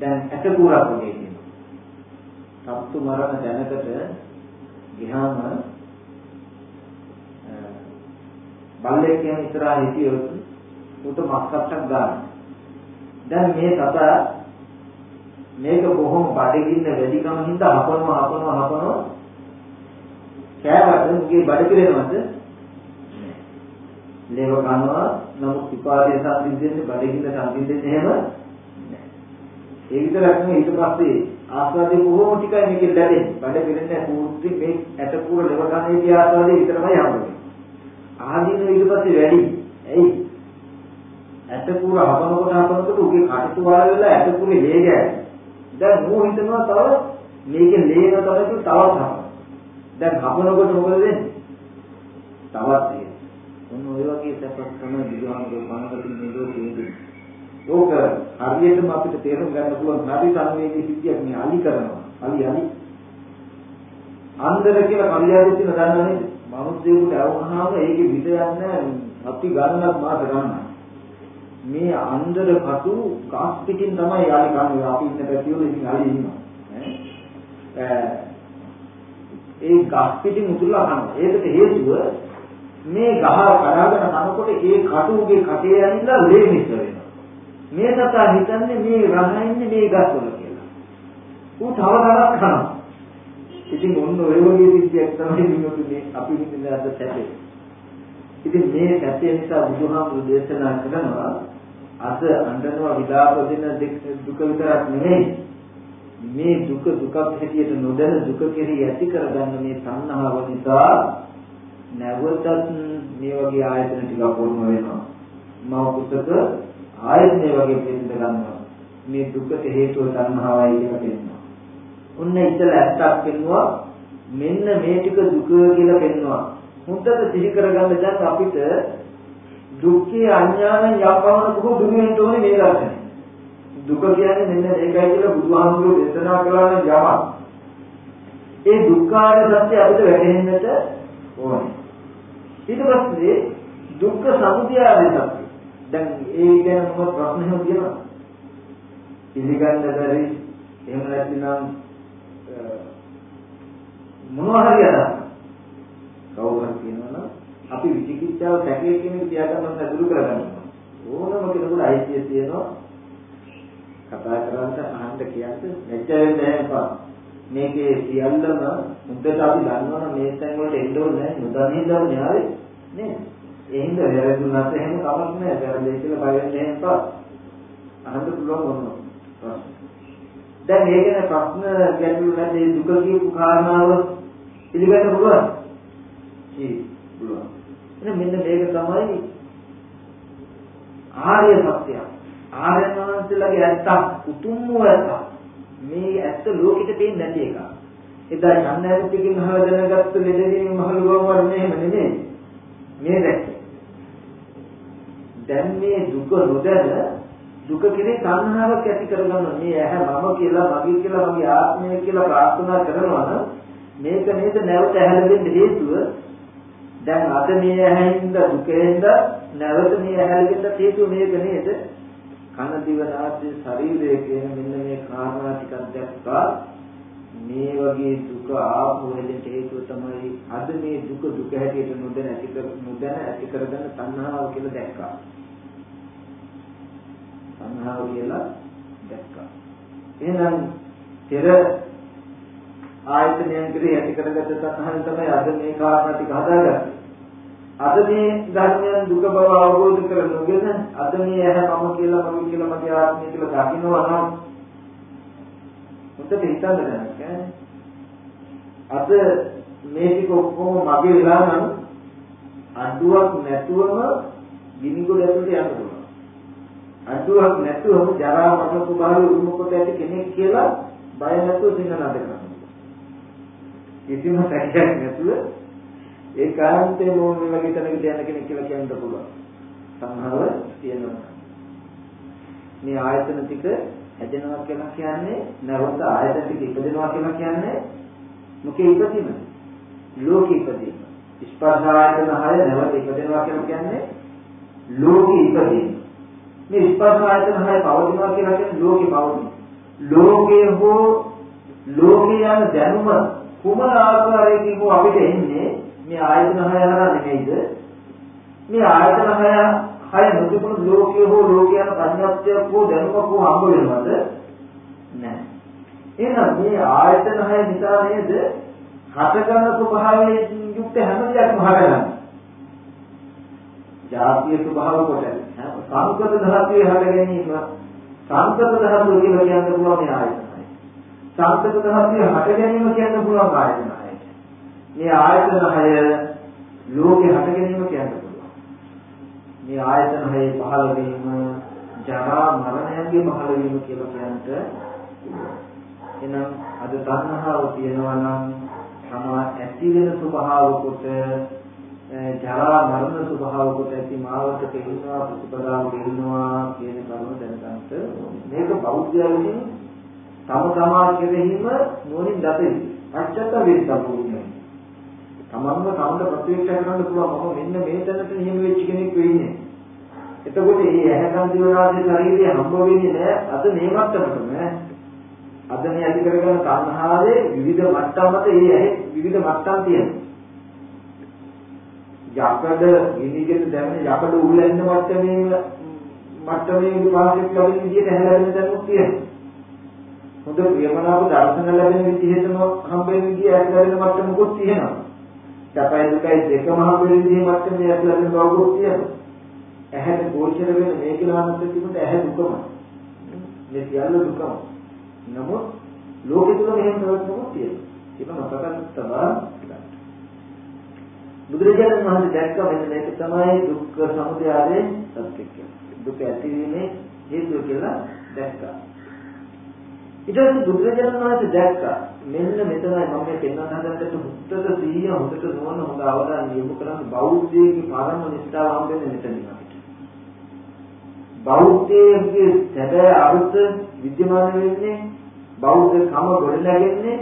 දැන් ඇට කූරක් වගේ කියනවා. සත්තු මරණ දැනකට ගියාම බල්ලෙක් කියන ඉස්සරහා හිටියොත් උට මක්කට්ටක් ගන්න. දැන් මේ සතා මේක බොහොම බඩගින්න වැඩිකම හින්දා හපනවා හපනවා හපනවා කෑවට මුගේ බඩ පිරෙනවද? ලේව කනවා නමුත් විපාදයේ සම්පින්දෙන්නේ බඩගින්න සම්පින්දෙන්නේ එහෙම නැහැ. ඒ විතරක් නෙවෙයි ඊට පස්සේ ආස්වාදේ බොහොම ටිකයි මේකෙන් ලැබෙන්නේ. බඩ පිරෙන්නේ පූර්ති මේ ඇට පුර ලෙව කන්නේ කිය ආස්වාදේ විතරමයි හම්බෙන්නේ. ආදීන ඊට පස්සේ වැඩි. ඇයි? ඇට පුර හපනකොට හපනකොට උගේ කටට වල වෙලා ඇට පුරේ ලේ ගෑයි. දැන් මෝ හිතනවා තව මේකේ ලේ නතරට තවත් හපන. දැන් හපනකොට මොකද වෙන්නේ? තවත් ඒ. ඔන්න ඔය වගේ සැපක් තමයි බුදුහාමුදුරුවෝ පනවතින් මේ ලෝකයේ ඕක හරියටම අපිට තේරුම් ගන්න පුළුවන් නබි සංවේදී සිද්ධියක් මේ අලි කරනවා. අලි අලි. අන්දර කියලා කලියාදු කියන දන්නවනේ. මිනිස්සුන්ට අවුනහම ඒකේ විද යන්නේ අපි ගන්නත් මාස ගන්න. මේ අන්දර කටු ගස් පිටින් තමයි අලි කන්නේ. අපි ඉන්න පැතිවල ඉතින් අලි ඉන්නවා. ඒ ගස් පිටින් උතුරලා කනවා. ඒකට හේතුව මේ ගහ කඩාගෙන කනකොට ඒ කටුගේ කටේ ඇනිලා ලේ මිශ්‍ර වෙනවා. මේ සතා හිතන්නේ මේ රහ ඉන්නේ මේ ගස්වල කියලා. ඌ තව තවත් කනවා. ඉතින් ඔන්න ඔය වගේ සිද්ධියක් තමයි මිනිස්සුනේ අපි හිතන්නේ අද සැපේ. ඉතින් මේ සැපේ නිසා බුදුහාමුදුරු දේශනා කරනවා අද අඬනවා විලාප දෙන දුක විතරක් නෙමෙයි මේ දුක දුකක් හැටියට නොදැන දුක කෙරෙහි ඇති කරගන්න මේ සංහාව නිසා නැවතත් මේ වගේ ආයතන ටිකක් වුණ වෙනවා. මව පුතක ආයෙත් මේ වගේ දෙන්න ගන්නවා. මේ දුකට හේතුව තණ්හාවයි කියලා කියනවා. ඔන්න ඉතල ඇත්තක් පෙන්නවා මෙන්න මේ ටික දුක කියලා පෙන්නවා. හොඳට සිහි කරගන්න දැන් අපිට දුක්ඛේ අඥාන යපවන දුක දුන්නේ ඕනේ මේ ලක්ෂණය. දුක කියන්නේ මෙන්න මේකයි කියලා බුදුහාමුදුරුවෝ දේශනා කළා නම් යමක්. ඒ දුක්ඛාර සත්‍ය අපිට වැටහෙන්නට ඕනේ. ඊට පස්සේ දුක්ඛ සමුදය ආදී දැන් ඒ ගැන මොකක් ප්‍රශ්න එහෙම තියෙනවා පිළිගන්න බැරි එහෙම නැත්නම් මොනවා හරි අදහස් කවුරුහරි කියනවනම් අපි විචිකිච්ඡාව සැකේ කියන එක තියාගන්න නැදුරු කරගන්න ඕනම කෙනෙකුට අයිතිය තියෙනවා කතා කරන්න අහන්න කියන්න නැචරෙන් නැහැ මේකේ සියල්ලම මුද්දට අපි දන්නවනම් මේ තැන් වලට එන්න ඕනේ නැහැ නොදන්නේ දවනේ ආවේ නේද ඒ හින්දා වැරදුනත් එහෙම කමක් නැහැ. වැරදි කියලා බය වෙන්න එහෙම පා. අහන්න පුළුවන් වුණා. දැන් මේ ගැන ප්‍රශ්න ගැටළු නැද්ද? මේ දුක කියපු කාරණාව පිළිගන්න පුළුවන්? ජී පුළුවන්. එහෙනම් මෙන්න මේක තමයි ආර්ය සත්‍යය. ආර්යයන් වහන්සේලාගේ ඇත්ත උතුම් වූ ඇත්ත. මේ ඇත්ත ලෝකෙට පේන්නේ නැති එක. එදා යන්නැතිකින් අහලා දැනගත්ත ලෙඩකින් මහලුවම වරනේ එහෙම නෙමෙයි. මේ දැක්කේ. දැන් මේ දුක නොදැන දුක කෙරේ තණ්හාවක් ඇති කරගන්න මේ ඇහැ මම කියලා මගේ කියලා මගේ ආත්මය කියලා ප්‍රාර්ථනා කරනවා නම් මේක නේද නැවත ඇහැලෙන්න හේතුව දැන් අද මේ ඇහැින්ද දුකෙන්ද නැවත මේ ඇහැලෙන්න හේතුව මේක නේද කන දිව නාසය ශරීරය කියන මෙන්න මේ කාරණා ටිකක් දැක්කා මේ වගේ දුක ආපු වෙලෙට හේතුව තමයි අද මේ දුක දුක හැටියට නොදැන ඇති කර නොදැන ඇති කරගන්න තණ්හාව කියලා දැක්කා. තණ්හාව කියලා දැක්කා. එහෙනම් පෙර ආයතනයන් කෙරෙහි ඇති කරගත්ත තණ්හාවෙන් තමයි අද මේ කාරණා ටික හදාගත්තේ. අද මේ ධර්මයන් දුක බව අවබෝධ කරගන්න අද මේ ඇහැ මම කියලා මගේ කියලා මගේ ආත්මය කියලා දකින්නවා නම් මුත්තේ හිතන්න දැනගන්න. අද මේ ටික ඔක්කොම මගේ වෙලා නම් අඩුවක් නැතුවම ගිනිගොඩ ඇතුලට යන්න පුළුවන්. අඩුවක් නැතුවම ජරා මරණ ස්වභාවය උරුම කොට ඇති කෙනෙක් කියලා බය නැතුව සිංහනද කරනවා. කිසිම සැකයක් නැතුව ඒකාන්තයෙන් මොන වගේ තැනකට යන කෙනෙක් කියලා කියන්න පුළුවන්. සංහව තියෙනවා. මේ ආයතන ටික හැදෙනවා කියලා කියන්නේ නැවත ආයතන ටික ඉපදෙනවා කියලා කියන්නේ මොකේ ඉපදීම? ලෝකේ ඉපදීම. ස්පර්ශ ආයතන හය නැවත ඉපදෙනවා කියලා කියන්නේ ලෝකේ ඉපදීම. මේ ස්පර්ශ ආයතන හය පවතිනවා කියලා කියන්නේ ලෝකේ පවතින. ලෝකයේ හෝ ලෝකේ යන දැනුම කුමන ආකාරයකින් හෝ අපිට එන්නේ මේ ආයතන හය හරහා නෙමෙයිද? මේ ආයතන හය හය නොතිබුණු ලෝකයේ හෝ ලෝකයේ යන ප්‍රඥාත්යක් හෝ දැනුමක් හෝ හම්බ වෙනවද? නැහැ. එහෙනම් මේ ආයතන හය නිසා නේද හටගන්න ස්වභාවයෙන් යුක්ත හැම දෙයක්ම හටගන්නේ. ජාතිය ස්වභාව කොට සංකත ධාතුවේ හට ගැනීම සංකත ධාතුව කියලා කියන්න පුළුවන් මේ ආයතනයි. සංකත ධාතුවේ හට ගැනීම කියන්න පුළුවන් ආයතනයි. මේ ආයතන හය ලෝකේ හට ගැනීම කියන්න පුළුවන්. මේ ආයතන හයේ පහළ වීම ජරා මරණයන්ගේ පහළ වීම කියලා කියන්නට එහෙනම් අද තණ්හාව තියෙනවා නම් තමා ඇති වෙන ස්වභාව කොට ජරා මරණ ස්වභාව කොට ඇති මාවත කෙරෙනවා ප්‍රතිපදාව කෙරෙනවා කියන කරුණ දැනගන්න මේක බෞද්ධයන්ගේ තම තමා කෙරෙහිම නොනින් දතේ. පච්චත වේදපුණ්‍ය තමන්ව තමන්ට ප්‍රතික්ෂේප කරන්න පුළුවන්. මම මෙන්න මේ තැනට නියම වෙච්ච කෙනෙක් වෙන්නේ. එතකොට මේ ඇහැකන් දිවනාදී ශරීරය හම්බ වෙන්නේ නැහැ අද මේ මට්ටමටම. අද මේ ඇති කරගන්න තණ්හාවේ විවිධ මට්ටම් මත ඒ ඇහි විවිධ මට්ටම් තියෙනවා. යකඩ ගිනිගෙන දැවෙන යකඩ උහුලෙන්න මට්ටමේ මට්ටමේ විපාකයක් ලැබෙන විදිහට හැලෙන්න දැනුත් තියෙනවා. හොඳ ප්‍රියමනාප දර්ශන ලැබෙන විදිහටම හම්බෙන විදිහ ඇති ලැබෙන මට්ටමකුත් තියෙනවා. සැපයි දුකයි දෙකම හම්බෙන විදිහ මට්ටමේ ඇති ලැබෙන බවකුත් තියෙනවා. ඇහැට ගෝචර වෙන මේ කියලා අනුත් තිබුණට ඇහැ දුකම. මේ සියල්ල දුකම. නමුත් ලෝකෙ තුල මෙහෙම ප්‍රවෘත්තියක් තියෙනවා. ඒක මතක තබා ගන්න. බුදුරජාණන් වහන්සේ දැක්ක මෙන්න මේක තමයි දුක්ඛ සමුදය ආදී සත්‍ය කියන්නේ. දුක ඇතිවීමේ හේතුව කියලා දැක්කා. ඊට පස්සේ බුදුරජාණන් වහන්සේ දැක්කා මෙන්න මෙතනයි මම මේ පෙන්වන්න හදන්නට හුත්තක සිහිය හොඳට නොවන හොඳ අවධානය යොමු කරන් බෞද්ධයේ පරම නිස්සාව හම්බෙන්නේ මෙතනින් අපිට. බෞද්ධයේ සැබෑ අරුත විද්‍යමාන වෙන්නේ බෞද්ධ කම ගොඩනැගෙන්නේ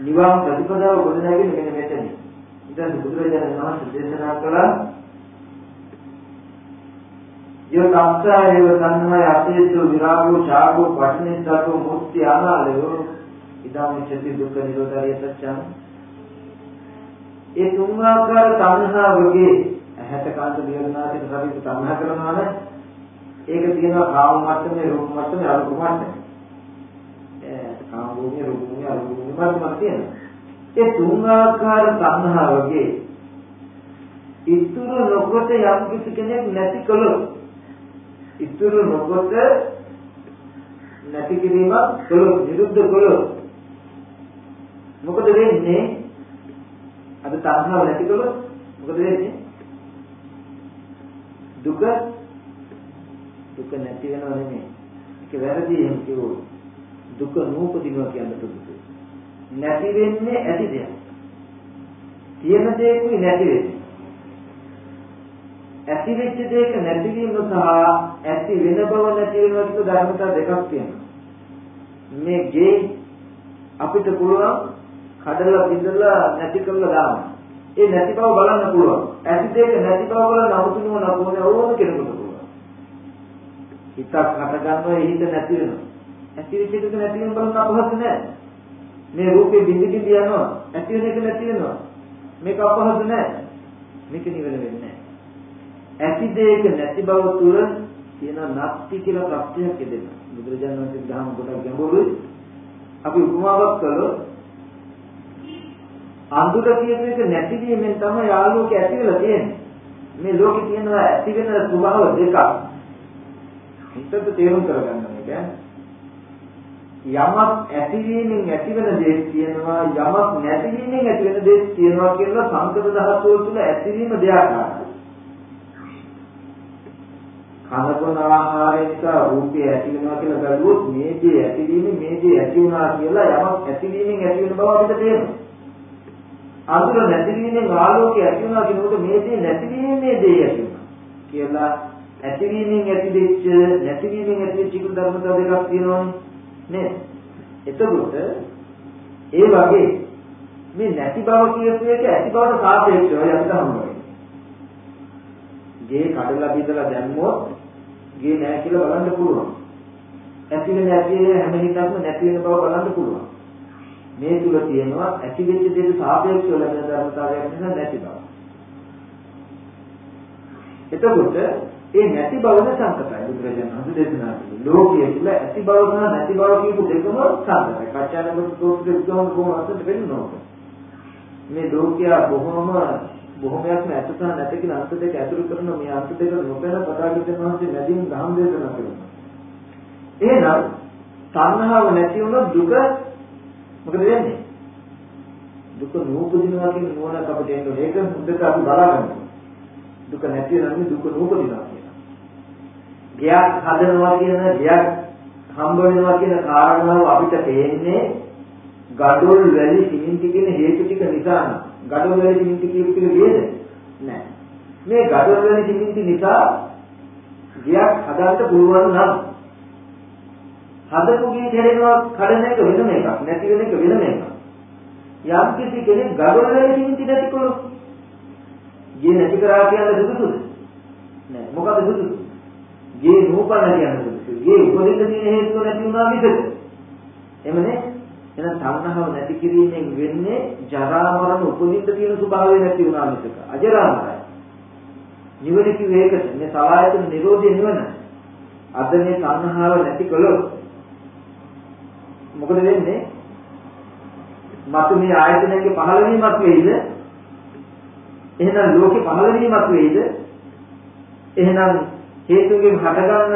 නිවන් ප්‍රතිපදාව ගොඩනැගෙන්නේ මෙන්න මෙතන. ඉතින් බුදුරජාණන් වහන්සේ දේශනා කළා යෝ තස්සායව තණ්හාය අතේසු විරාගෝ ඡාගෝ පටිනිස්සතෝ මුක්ති අනාලයෝ ඉදම් චති දුක්ඛ නිරෝධය සත්‍යං ඒ තුන් ආකාර තණ්හාවගේ ඇහැට කාන්ත දියුණාට සබිත තණ්හා කරනවා නම් ඒක තියෙනවා කාම මට්ටමේ රූප මට්ටමේ අරූප මට්ටමේ කාම භූමිය රූප භූමිය අරූප භූමිය මට්ටමක් තියෙනවා ඒ තුන් ආකාර තණ්හාවගේ ඉතුරු නොකොට යම් කිසි කෙනෙක් නැති කළොත් ඉතුරු නොකොට නැති කිරීමක් කළොත් නිරුද්ධ කළොත්. මොකද වෙන්නේ? අද තණ්හාව නැති කළොත් මොකද වෙන්නේ? දුක දුක නැති වෙනව නෙමෙයි. ඒක වැරදි එහෙම කිව්වොත් දුක නූපදිනවා කියන්න දුක නැති වෙන්නේ ඇති දෙයක්. තියෙන දෙයකුයි නැති වෙන්නේ. ඇති වෙච්ච දෙයක නැතිවීම සහ ඇති වෙන බව නැති වෙනවා කියන ධර්මතා දෙකක් තියෙනවා මේ ගේ අපිට පුළුවන් කඩලා බිඳලා නැති කරලා දාන්න ඒ නැති බව බලන්න පුළුවන් ඇති දෙයක නැති බව බලන්න අමුතුනම නපෝනේ ඕන කෙනෙකුට හිතක් හට ගන්නවා ඒ හිත නැති වෙනවා. ඇති වෙච්ච එක නැති වෙන බලන්න අපහසු නෑ. මේ රූපේ බිඳි බිඳි යනවා. ඇති වෙන එක නැති වෙනවා. මේක අපහසු නෑ. මේක නිවන වෙන්නේ නෑ. ඇති දෙයක නැති බව තුර තියෙන නැති කියලා ප්‍රත්‍යක් දෙන්න. බුදුරජාණන් වහන්සේ දහම කොට ගැඹුරුයි. අපි උපමාවක් කළොත් අඳුර කියන එක නැති වීමෙන් තමයි ආලෝකය ඇති වෙලා තියෙන්නේ. මේ ලෝකේ තියෙනවා ඇති වෙන ස්වභාව දෙකක්. හිතට තේරුම් කරගන්න මේක. යමක් ඇතිවීමෙන් ඇතිවෙන දේ තියෙනවා යමක් නැතිවීමෙන් ඇතිවෙන දේ තියෙනවා කියලා සංකත ධාතුව තුළ ඇතිවීම දෙයක් කනකොන ආහාරය නිසා රූපය ඇති වෙනවා කියලා බැලුවොත් මේ දේ ඇතිවීමෙන් මේ දේ ඇති වුණා කියලා යමක් ඇතිවීමෙන් ඇති වෙන බව අපිට තේරෙනවා. අඳුර නැතිවීමෙන් ආලෝකය ඇති වුණා කියනකොට මේ දේ නැතිවීමේ දේ ඇති වෙනවා කියලා ඇතිවීමෙන් ඇතිවෙච්ච නැතිවීමෙන් ඇතිවෙච්ච චිත්ත ධර්මතා දෙකක් තියෙනවානේ නේද? එතකොට ඒ වගේ මේ නැති බව කියපු එක ඇති බවට සාපේක්ෂව අපි හඳුනනවා. ගේ කඩලා බිඳලා දැම්මොත් ගේ නැහැ කියලා බලන්න පුළුවන්. ඇති වෙන ඇති හැම හිතක්ම නැති වෙන බව බලන්න පුළුවන්. මේ තුල තියෙනවා ඇති වෙච්ච දෙයට සාපේක්ෂව ලැබෙන ධර්මතාවයක් නිසා නැති බව. එතකොට ඒ නැති බවද සංකතයි බුදුරජාණන් වහන්සේ දේශනා කළේ. ලෝකයේ තුල ඇති බව සහ නැති බව කියපු දෙකම සංකතයි. කච්චානගත සූත්‍රයේ උදාහරණ කොහොමද වෙන්නේ? මේ ලෝකයා බොහොම බොහොමයක්ම ඇත සහ නැත කියන අන්ත දෙක ඇතුළු කරන මේ අන්ත දෙක නොපැන පදාගිතන වහන්සේ මැදින් ධම් දේශනා කරනවා. එහෙනම් තණ්හාව නැති වුණොත් දුක මොකද වෙන්නේ? දුක නූපදිනවා කියන නුවණක් අපිට එන්න ඒක හොඳට අපි බලාගන්න. දුක නැති වෙනන්නේ දුක නූපදිනවා කියලා. ගයක් හදනවා කියන ගයක් හම්බ වෙනවා කියන කාරණාව අපිට තේන්නේ gadol වැලි සිමෙන්ති කියන හේතු ටික නිසා gadol වැලි සිමෙන්ති කියපු ටික නේද? නෑ. මේ gadol වැලි සිමෙන්ති නිසා ගයක් හදන්න පුළුවන් නම් හදපු ගේ කෙරෙනවා කඩන එක වෙනම එකක් නැති වෙන එක වෙනම එකක්. යම් කිසි කෙනෙක් gadol වැලි සිමෙන්ති නැතිකොළොත් ගේ නැති කරා කියන්නේ සුදුසුද? නෑ. මොකද සුදුසු? ගේ නූපන්න කියන්නේ සුදුසු. ගේ උපදින්න තියෙන හේතුව නැති වුණා විතර. එමනේ එහෙනම් තණ්හාව නැති කිරීමෙන් වෙන්නේ ජරා මරණ උපදින්න තියෙන ස්වභාවය නැති වුණා මිසක අජරාමරයි. නිවන කිව්වේ ඒකට මේ සලායතන නිරෝධය නිවන. අද මේ තණ්හාව නැති කළොත් මොකද වෙන්නේ? මතු මේ ආයතනයේ පහළ වීමක් වෙයිද? එහෙනම් ලෝකේ පහළ වීමක් වෙයිද? එහෙනම් හේතුන්ගෙන් හටගන්න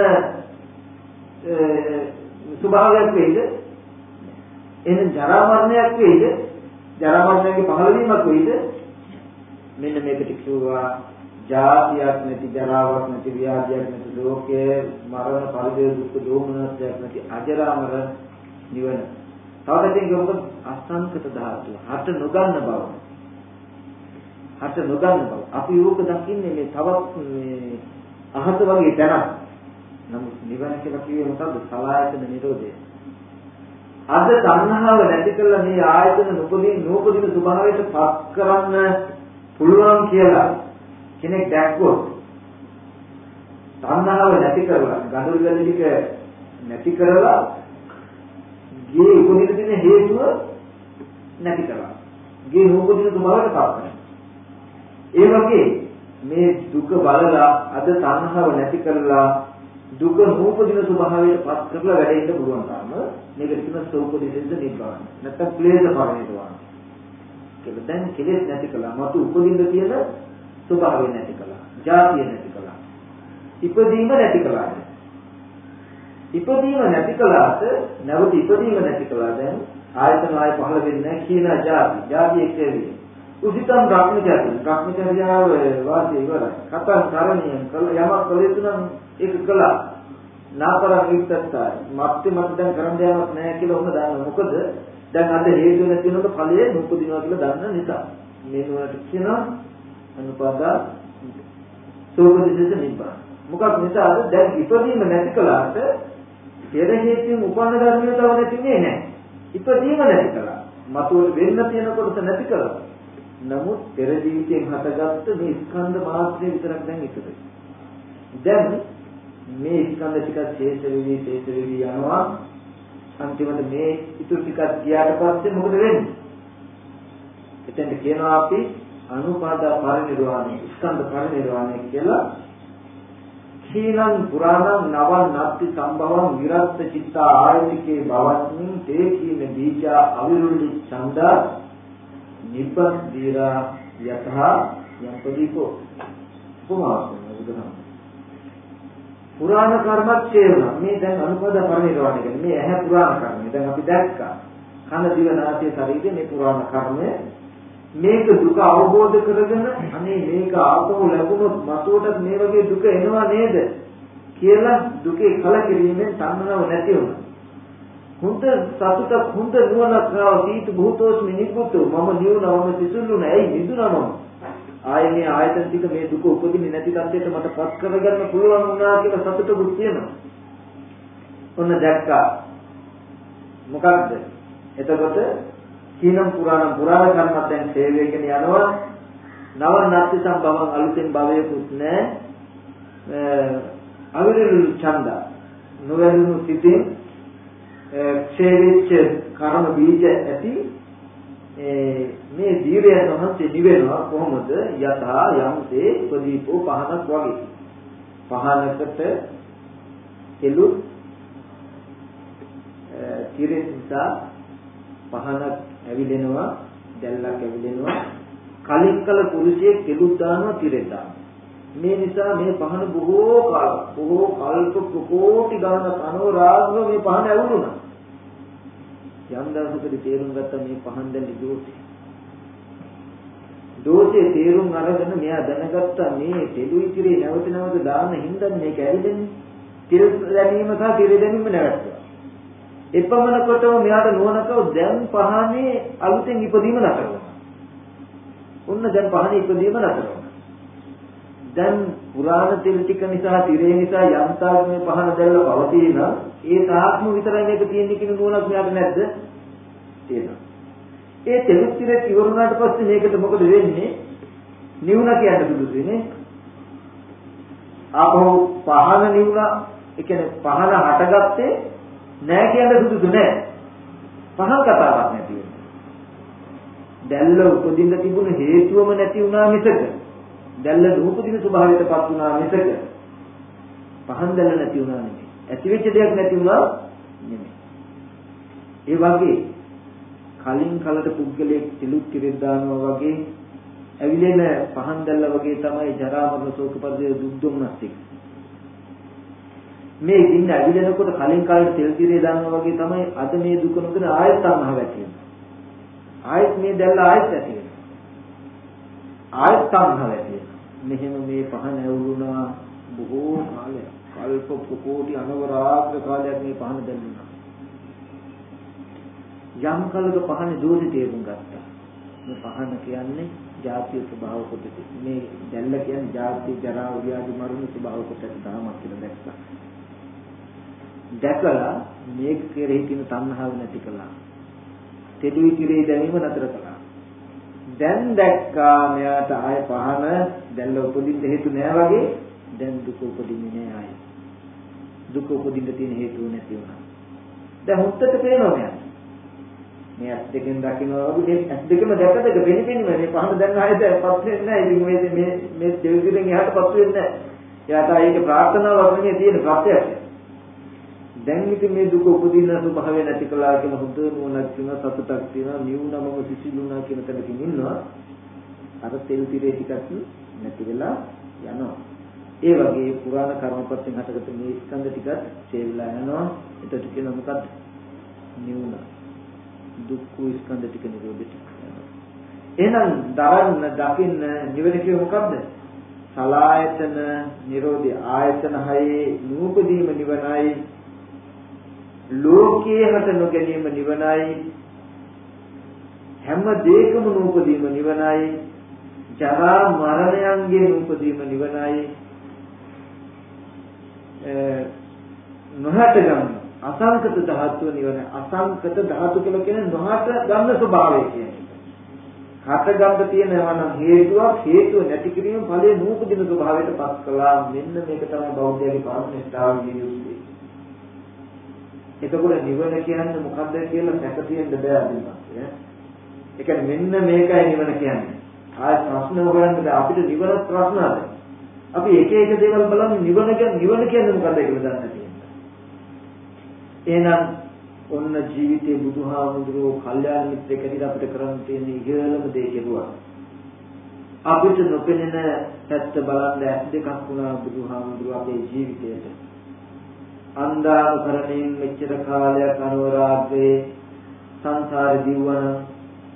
ස්වභාවයක් වෙයිද? එහෙනම් ජරා මරණයක් වෙයිද? ජරා මරණයේ පහළවීමක් වෙයිද? මෙන්න මේකට කිව්වා ජාතියක් නැති ජරාවක් නැති ව්‍යාධියක් නැති ලෝකයේ මරණ පරිදේ දුක් දෝමනස්යක් නැති අජරාමර නිවන. තවදකින් මොකද අසංකත ධාතු හට නොගන්න බව. හට නොගන්න බව. අපි යෝග දකින්නේ මේ තවත් මේ අහස වගේ දැනක්. නමුත් නිවන කියලා කිව්වේ මොකද්ද? සලායතන නිරෝධය. අද තණ්හාව නැති කළා මේ ආයතන නුපදින නූපදින ස්වභාවයට පත් කරන්න පුළුවන් කියලා කෙනෙක් දැක්කොත් තණ්හාව නැති කරලා ගඩොල් වලික නැති කරලා ගේ උපදින දින හේතුව නැති කරලා ගේ නූපදින ස්වභාවයට පත් කරනවා ඒ වගේ මේ දුක බලලා අද තණ්හාව නැති කරලා දුක නූපදින ස්වභාවයට පත් කරලා වැඩ ඉන්න පුළුවන් තරම මේක කියන සෝපදිසෙන්ද නිබ්බාන. නැත්නම් ක්ලේශ පරිණිරවාණ කියලා දැන් කෙලෙස් නැති කළා. මතු උපදින්න තියෙන ස්වභාවය නැති කළා. ජාතිය නැති කළා. ඉපදීම නැති කළා ඉපදීම නැති කළාට නැවත ඉපදීම නැති කළා දැන් ආයතන ආය පහළ වෙන්නේ නැහැ කියන ජාති. ජාති එක්කේදී උසිතම් භ්‍රමචර්ය භ්‍රමචර්යාව වාසිය ඉවරයි කතා කරණිය කළ යමක් කළ යුතු නම් ඒක කළා. නාපරක් විත්තත්තා මත්ති මත් දැන් කරන්න දෙයක් නැහැ කියලා ඔන්න දාන්න මොකද දැන් අද හේතු නැති වෙනකොට ඵලයේ නුපදිනවා කියලා දන්න නිසා. මේ නුවණට කියනවා අනුපාදා සෝපදිසෙස නිබ්බාන. මොකක් නිසාද දැන් ඉපදීම නැති කළාට පෙර හේතුන් උපන්න ධර්මිය තව නැතිනේ නැහැ. ඉපදීම නැති කළා. මතුව වෙන්න තියෙන කොටස නැති කළා. නමුත් පෙර ජීවිතයෙන් හටගත්ත මේ ස්කන්ධ මාත්‍රය විතරක් දැන් ඉතුරුයි දැන් මේ ස්කන්ධ ටික ශේෂ වෙවි ශේෂ වෙවි යනවා. අන්තිමට මේ ඉතුරු ටිකක් ගියාට පස්සේ මොකද වෙන්නේ? එතෙන්ට කියනවා අපි අනුපාදා පරිනිර්වාණය ස්කන්ධ පරිනිර්වාණය කියලා. කීලං පුරාණං නවං නත්ති සම්භවං විරත් චිත්ත ආයතිකේ භවස්මින් තේ කීන බීජා අවිරුද්ධි ඡන්දා නිබ්බන්දීරා යතහ යම්පදීකෝ කොහොමද බුදුහාම පුරාණ කර්මත් තේරුණා. මේ දැන් අනුපද පරිනිර්වාණය කියන්නේ මේ ඇහැ පුරාණ කර්මය. දැන් අපි දැක්කා. කන දිව නාසය ශරීරය මේ පුරාණ කර්මය. මේක දුක අවබෝධ කරගෙන අනේ මේක ආපහු ලැබුණොත් මතුවට මේ වගේ දුක එනවා නේද කියලා දුකේ කලකිරීමෙන් තණ්හාව නැති වුණා. හොඳ සතුට හොඳ නුවණක් ආව සීතු භූතෝස්මි නිබ්බුතු මම නිවුණා මම සිසුල්ලුණා ඇයි නිදුණා මම ආයේ මේ ආයතන ටික මේ දුක උපදින්නේ නැති තත්ත්වයට මට පස් කරගන්න පුළුවන් වුණා කියලා සතුටුකුත් තියෙනවා. ඔන්න දැක්කා. මොකක්ද? එතකොට කීනම් පුරාණ පුරාණ කර්මත් දැන් සේවයගෙන යනවා. නව නැති සම්භවං අලුතෙන් භවයකුත් නැහැ. අවිරලු ඡන්ද නොවැළුණු සිටින් ක්ෂේවිච්ච කර්ම බීජ ඇති මේ දීර්යයන් වහන්සේ නිවෙනවා කොහොමද? යථා යම්සේ ප්‍රදීපෝ පහනක් වගේ. පහනකට එළු තිරේ නිසා පහනක් ඇවිලෙනවා දැල්ලක් ඇවිලෙනවා. කලින් කල පුරුෂයෙක් කෙලුත් දානවා තිරේ දානවා. මේ නිසා මේ පහන බොහෝ කාල බොහෝ කල්ප කෝටි ගණනක් අනවරාග්ව මේ පහන ඇවුරුණා යම් දවසකදී තේරුම් ගත්තා මේ පහන් දැන් දෝෂේ. දෝෂේ තේරුම් අරගෙන මෙයා දැනගත්තා මේ තෙළු ඉතිරේ නැවත නැවත දාන්න හින්දා මේක ඇරිදෙන්නේ. තිර දැනීම සහ තිර දැනීම නැවතුණා. එපමණකටම මෙයාට නුවණකව දැන් පහනේ අලුතෙන් ඉපදීම නතර ඔන්න දැන් පහනේ ඉපදීම නතර දැන් පුරාණ තෙල් ටික නිසා තිරේ නිසා යම්තාක් මේ පහන දැල්ල පවතින ඒ තාක්ම විතරයි මේක තියෙන්නේ කියන නුවණක් මෙයාට නැද්ද? තියෙනවා. ඒ තෙලුත් තිරේ ඉවරුණාට පස්සේ මේකට මොකද වෙන්නේ? නිවුණ කියන්න සුදුසුනේ ආපහු පහන නිවුණ ඒ කියන්නේ පහන හටගත්තේ නෑ කියන්න සුදුසු නෑ. පහන් කතාවක් නැති වෙනවා. දැල්ල උපදින්න තිබුණ හේතුවම නැති වුණා මිසක. දැල්ල රූපදින ස්වභාවයටපත් වුණා මිසක පහන් දැල්ල නැති වුණා නෙමෙයි. ඇති වෙච්ච දෙයක් නැති වුණා නෙමෙයි. ඒ වගේ කලින් කලට පුද්ගලයෙක් තිලුත් කිරෙත් දානවා වගේ ඇවිලෙන පහන් දැල්ල වගේ තමයි ජරා මරණ ශෝක පරිදේ දුක් දුම්නස් එක්ක. මේ දින්න ඇවිලෙනකොට කලින් කලට තෙල් කිරේ දානවා වගේ තමයි අද මේ දුක නොදෙන ආයත් තණ්හාව ඇති වෙනවා. ආයත් මේ දැල්ල ආයත් ඇති වෙනවා. ආයත් තණ්හාව ඇති වෙනවා. මෙහෙම මේ පහන ඇවුරුණා බොහෝ කාලයක්. කල්ප කෝටි අනවරාග්‍ර කාලයක් මේ පහන දැල්ුණා යම් කලක පහන දෝෂි තේරුම් ගත්තා. මේ පහන කියන්නේ ජාතිය ස්වභාව කොටස. මේ දැල්ල කියන්නේ ජාති ජරා ව්‍යාධි මරණ ස්වභාව කොටස තමයි කියලා දැක්කා. දැකලා මේක කෙරෙහි තියෙන තණ්හාව නැති කළා. තෙදුවි කිරේ දැනීම නතර කළා. දැන් දැක්කා මෙයාට ආය පහන දැන්ල උපදින්න හේතු නෑ වගේ. දැන් දුක උපදින්නේ නෑ ආය. දුක උපදින්න තියෙන හේතුව නැති වුණා. දැන් හුත්තට පේනවා මෙයාට මේ ඇස් දෙකෙන් දකින්නවා වගේ මේ ඇස් දෙකම දැක දැක වෙන වෙනම මේ පහන දැන් ආයෙත් පත් වෙන්නේ නැහැ ඉතින් මේ මේ මේ දෙවිදිනෙන් එහාට පත් වෙන්නේ නැහැ එයාට ආයේ ප්‍රාර්ථනාවක් නෙමෙයි තියෙන ප්‍රත්‍යක්ෂය දැන් ඉතින් මේ දුක උපදින ස්වභාවය නැති කළා කියන හොඳ නුවණක් තියෙන සතුටක් තියෙන නිවුනමම සිසිලුණා කියන තැනකින් ඉන්නවා. අර තෙල් tire ටිකක් නැති වෙලා යනවා. ඒ වගේ පුරාණ කර්මපත්යෙන් හටගත්ත මේ ස්කන්ධ ටිකත් ඡේවිලා යනවා. එතකොට කියන මොකක්ද නිවුන දුක්ඛ ස්කන්ධ ටික නිරෝධ ටික එහෙනම් දරන්න දකින්න නිවන කිය මොකද්ද? සලායතන නිරෝධي ආයතන හයේ නූපදීම නිවනයි. ලෝකයේ හට නොගැනීම නිවනයි. හැම දෙයකම නූපදීම නිවනයි. ජරා මරණයන්ගේ නූපදීම නිවනයි. නොහට ගන්න අසංකත ධාතුව නිවන. අසංකත ධාතු කියලා කියන්නේ නොහට ගන්න ස්වභාවය කියන්නේ. හට ගන්න තියෙනවා නම් හේතුවක් හේතුව නැති කිරීම ඵලයේ නූපදින ස්වභාවයට පත් කළා. මෙන්න මේක තමයි බෞද්ධයාගේ පාරමිතාව විදිහට එතකොට නිවන කියන්නේ මොකද්ද කියලා සැක තියෙන්න බෑ අදින්පස්සේ ඈ. ඒ කියන්නේ මෙන්න මේකයි නිවන කියන්නේ. ආය ප්‍රශ්න හොයන්න අපිට නිවන ප්‍රශ්නද? අපි එක එක දේවල් බලන්න නිවන කියන්නේ නිවන කියන්නේ මොකද්ද කියලා දන්නේ නැහැ. එහෙනම් ඔන්න ජීවිතේ බුදුහාමුදුරුවෝ කල්යාණ මිත්‍රෙක් ඇතිද අපිට කරන්න තියෙන ඉහළම දේ කෙරුවා. අපිට නොපෙනෙන පැත්ත බලන්න ඇස් දෙකක් වුණා බුදුහාමුදුරුවෝ අපේ ජීවිතේට. අන්ධානුකරණයෙන් මෙච්චර කාලයක් අනුරාග්‍රේ සංසාරේ දිවවන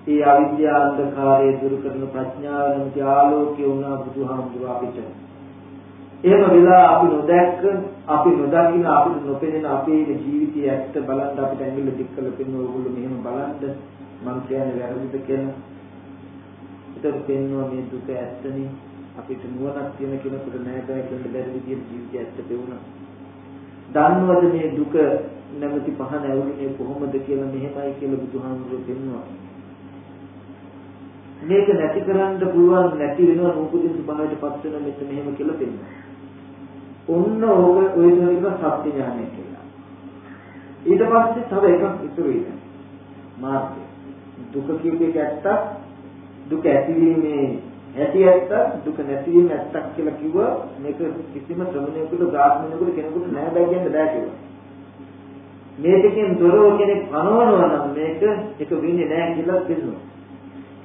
ඒ අවිද්‍යා අන්ධකාරය දුරු කරන ප්‍රඥාව නැති ආලෝකය වුණා බුදුහාමුදුරුවෝ අපිට. එහෙම වෙලා අපි නොදැක්ක අපි නොදකින අපිට නොපෙනෙන අපේ ජීවිතයේ ඇත්ත බලන්න අපිට ඇඟිල්ල දික් කළ පෙන්න ඕගොල්ලෝ මෙහෙම බලන්න මම කියන්නේ වැරදිද කියලා. විස්තර පෙන්වන මේ දුක ඇත්තනේ අපිට නුවණක් තියෙන කෙනෙකුට නෑ බෑ කියන බැරි විදිහට ජීවිතය ඇත්ත පෙවුණා. දන්නවද මේ දුක නැමැති පහන ඇවුනේ කොහොමද කියලා මෙහෙමයි කියලා බුදුහාමුදුරුවෝ පෙන්වනවා. මේක නැති කරන්න පුළුවන් නැති වෙනවා නූපදින ස්වභාවයට පත් වෙන මෙන්න මෙහෙම කියලා පෙන්වනවා. ඔන්න ඕක ඔය දෙක සත්‍ය ඥානය කියලා. ඊට පස්සේ තව එකක් ඉතුරු වෙනවා. මාර්ගය. දුක කියපේ ඇත්තක් දුක ඇතිවීමේ ඇති ඇත්ත දුක නැතිවීම ඇත්තක් කියලා කිව්වා මේක කිසිම ශ්‍රමණයෙකුට ගාස්මණයෙකුට කෙනෙකුට නෑ බෑ කියන්න බෑ කිව්වා. මේ දෙකෙන් දොරව කෙනෙක් පනවනවා නම් මේක එක වෙන්නේ නෑ කියලා කියනවා.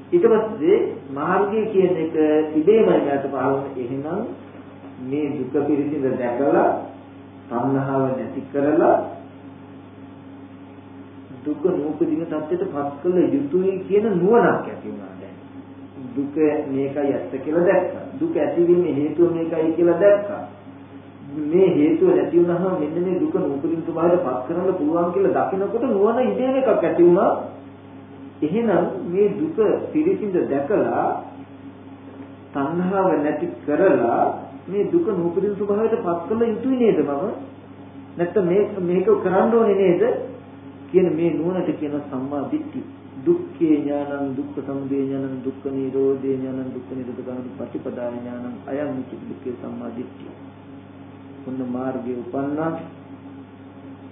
ඊට පස්සේ මාර්ගය කියන එක ඉබේමයි යට පහළ එහෙනම් මේ දුක පිළිසිඳ දැකලා තණ්හාව නැති කරලා දුක නූපදින තත්ත්වයට පත් කළ යුතුයි කියන නුවණක් ඇති වුණා දැන්. දුක මේකයි ඇත්ත කියලා දැක්කා. දුක ඇතිවීමේ හේතුව මේකයි කියලා දැක්කා. මේ හේතුව නැති වුණාම මෙන්න මේ දුක නූපදින ස්වභාවයට පත් කරන්න පුළුවන් කියලා දකිනකොට නුවණ ඉදේම එකක් ඇති වුණා. එහෙනම් මේ දුක පිළිසිඳ දැකලා තණ්හාව නැති කරලා මේ දුක නූපදින ස්වභාවයට පත් කළ යුතුයි නේද මම? නැත්නම් මේක මේක කරන්න ඕනේ නේද? කියන මේ නුවණට කියන සම්මා දිට්ඨි දුක්ඛේ ඥානං දුක්ඛ සමුදය ඥානං දුක්ඛ නිරෝධේ ඥානං දුක්ඛ නිරෝධ ගාමී ප්‍රතිපදා ඥානං අයං දුක්ඛේ සම්මා දිට්ඨි උන්න මාර්ගයේ උපන්නා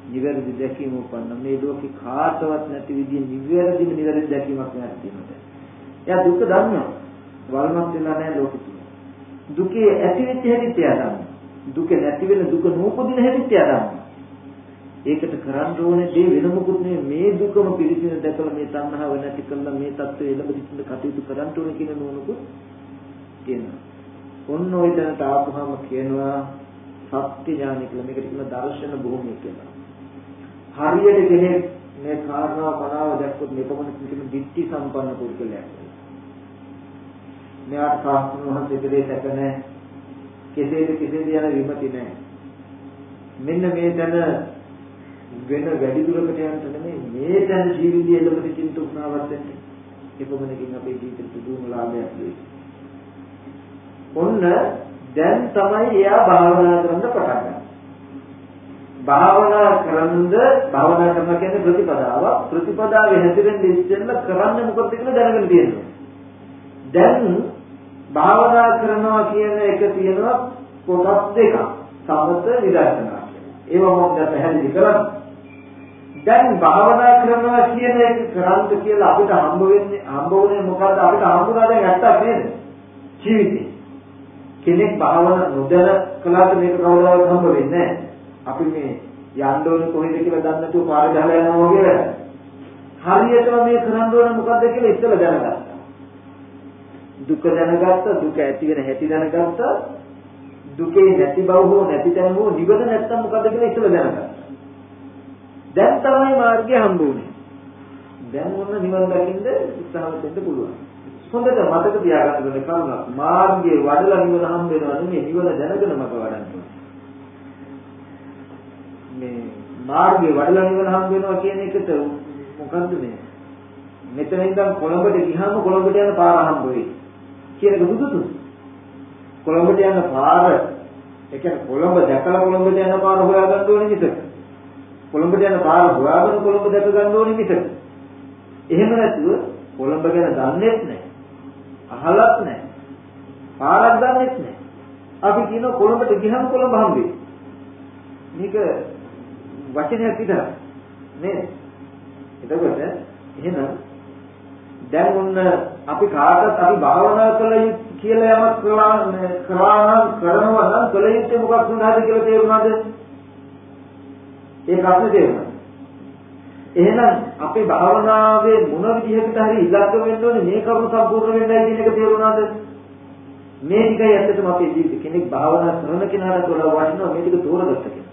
නිවැරදි දැකීම උපන්න මේ ලෝකේ කාටවත් නැති විදිහේ නිවැරදිම නිවැරදි දැකීමක් නැතිවෙන්නට. එයා දුක දන්නවා. වල්මත් වෙලා නැහැ ලෝකෙ තුල. දුකේ ඇති වෙච්ච හැටි එයා දන්නවා. දුක නැති වෙන දුක නූපදින හැටි එයා දන්නවා. ඒකට කරන්න ඕනේ දේ වෙන මොකුත් නෙවෙයි මේ දුකම පිළිසින දැකලා මේ තණ්හාව නැති කරලා මේ தත්ත්වය එළඹ සිටින්න කටයුතු කරන්න ඕනේ කියන නෝනකුත් කියනවා. ඔන්න ඔය දැනට ආපුහම කියනවා සත්‍ය ඥානය කියලා මේකට කියන දර්ශන භූමිය කියලා. හරියට කෙනෙක් මේ කාරණාව මනාව දැක්කොත් මේකමන කියන දිට්ඨි සම්පන්න පුද්ගලයෙක්. මෙයාට සාස්ත්‍ර වහන්සේ දෙලේ සැක නැහැ. කෙසේද කෙසේද යන විමති නැහැ. මෙන්න මේ තැන වෙන වැඩි දුරකට යන්න නෙමෙයි මේ දැන් ජීවිතයේ ළමද චින්ත උනාවත් වෙන්න එපමණකින් අපේ ජීවිතේ පුදුම ලාභයක් වෙයි. ඔන්න දැන් තමයි එයා භාවනා කරන්න පටන් ගන්නේ. භාවනා කරනද භාවනා කරන කියන්නේ ප්‍රතිපදාව ප්‍රතිපදාවේ හැසිරෙන්න ඉස්සෙල්ලා කරන්න මොකද කියලා දැනගෙන තියෙනවා. දැන් භාවනා කරනවා කියන එක තියෙනවා කොටස් දෙකක්. සමත විදර්ශනා. ඒව මොකද පැහැදිලි කරන්නේ? දැන් භාවනා කරනවා කියන එක කරන්ත කියලා අපිට හම්බ වෙන්නේ හම්බ වුණේ මොකද්ද? අපිට හම්බුණා දැන් ඇත්තක් නේද? ජීවිතේ. කෙනෙක් භාවනා නොදැන කළාට මේක කවදාවත් හම්බ වෙන්නේ අපි මේ යන්න ඕනේ කොහෙද කියලා දන්නේ නැතුව පාර ගහලා යනවා වගේ හරියටම මේ කරන්න ඕනේ මොකද්ද කියලා ඉස්සෙල්ලා දැනගත්තා. දුක දැනගත්තා දුක ඇති වෙන හැටි දැනගත්තා දුකේ නැති බව හෝ නැති තැන හෝ නිවන නැත්තම් මොකද්ද කියලා ඉස්සෙල්ලා දැනගත්තා. දැන් තමයි මාර්ගය හම්බ වුනේ. දැන් මොන නිවන් දකින්න උත්සාහවත් වෙන්න පුළුවන්. හොඳට මතක තියාගන්න ඕනේ කරුණක්. මාර්ගයේ වඩලා නිවන හම්බ වෙනවා නෙමෙයි නිවන දැනගෙන මක වඩන්න මේ මාර්ගයේ වඩලා නිවන හම්බ වෙනවා කියන එකට මොකද්ද මේ? මෙතන ඉඳන් කොළඹට ගියාම කොළඹට යන පාර හම්බ වෙයි. කියන එක බුදුතු. කොළඹට යන පාර ඒ කියන්නේ කොළඹ දැකලා කොළඹට යන පාර හොයාගන්න ඕනේ නේද? කොළඹට යන පාර හොයාගෙන කොළඹ දැක ගන්න ඕනේ මිසක. එහෙම නැතුව කොළඹ ගැන දන්නේත් නැහැ. අහලත් නැහැ. පාරක් දන්නේත් නැහැ. අපි කියන කොළඹට ගියහම කොළඹ හම්බෙයි. මේක වචනයක් විතරයි. නේද? එතකොට එහෙනම් දැන් ඔන්න අපි කාටත් අපි භාවනා කළ කියලා යමක් කරනවා කරනවා නම් කරනවා නම් කළ යුත්තේ මොකක්ද කියලා තේරුණාද? ඒ ප්‍රශ්නේ තේරුණා. එහෙනම් අපේ භාවනාවේ මොන විදිහකට හරි ඉලක්ක වෙන්න ඕනේ මේ කරුණ සම්පූර්ණ වෙන්නයි කියන එක තේරුණාද? මේ ටිකයි ඇත්තටම අපේ ජීවිතේ කෙනෙක් භාවනා කරන කෙනාට වඩා වටිනවා මේ ටික තෝරගත්ත කෙනා.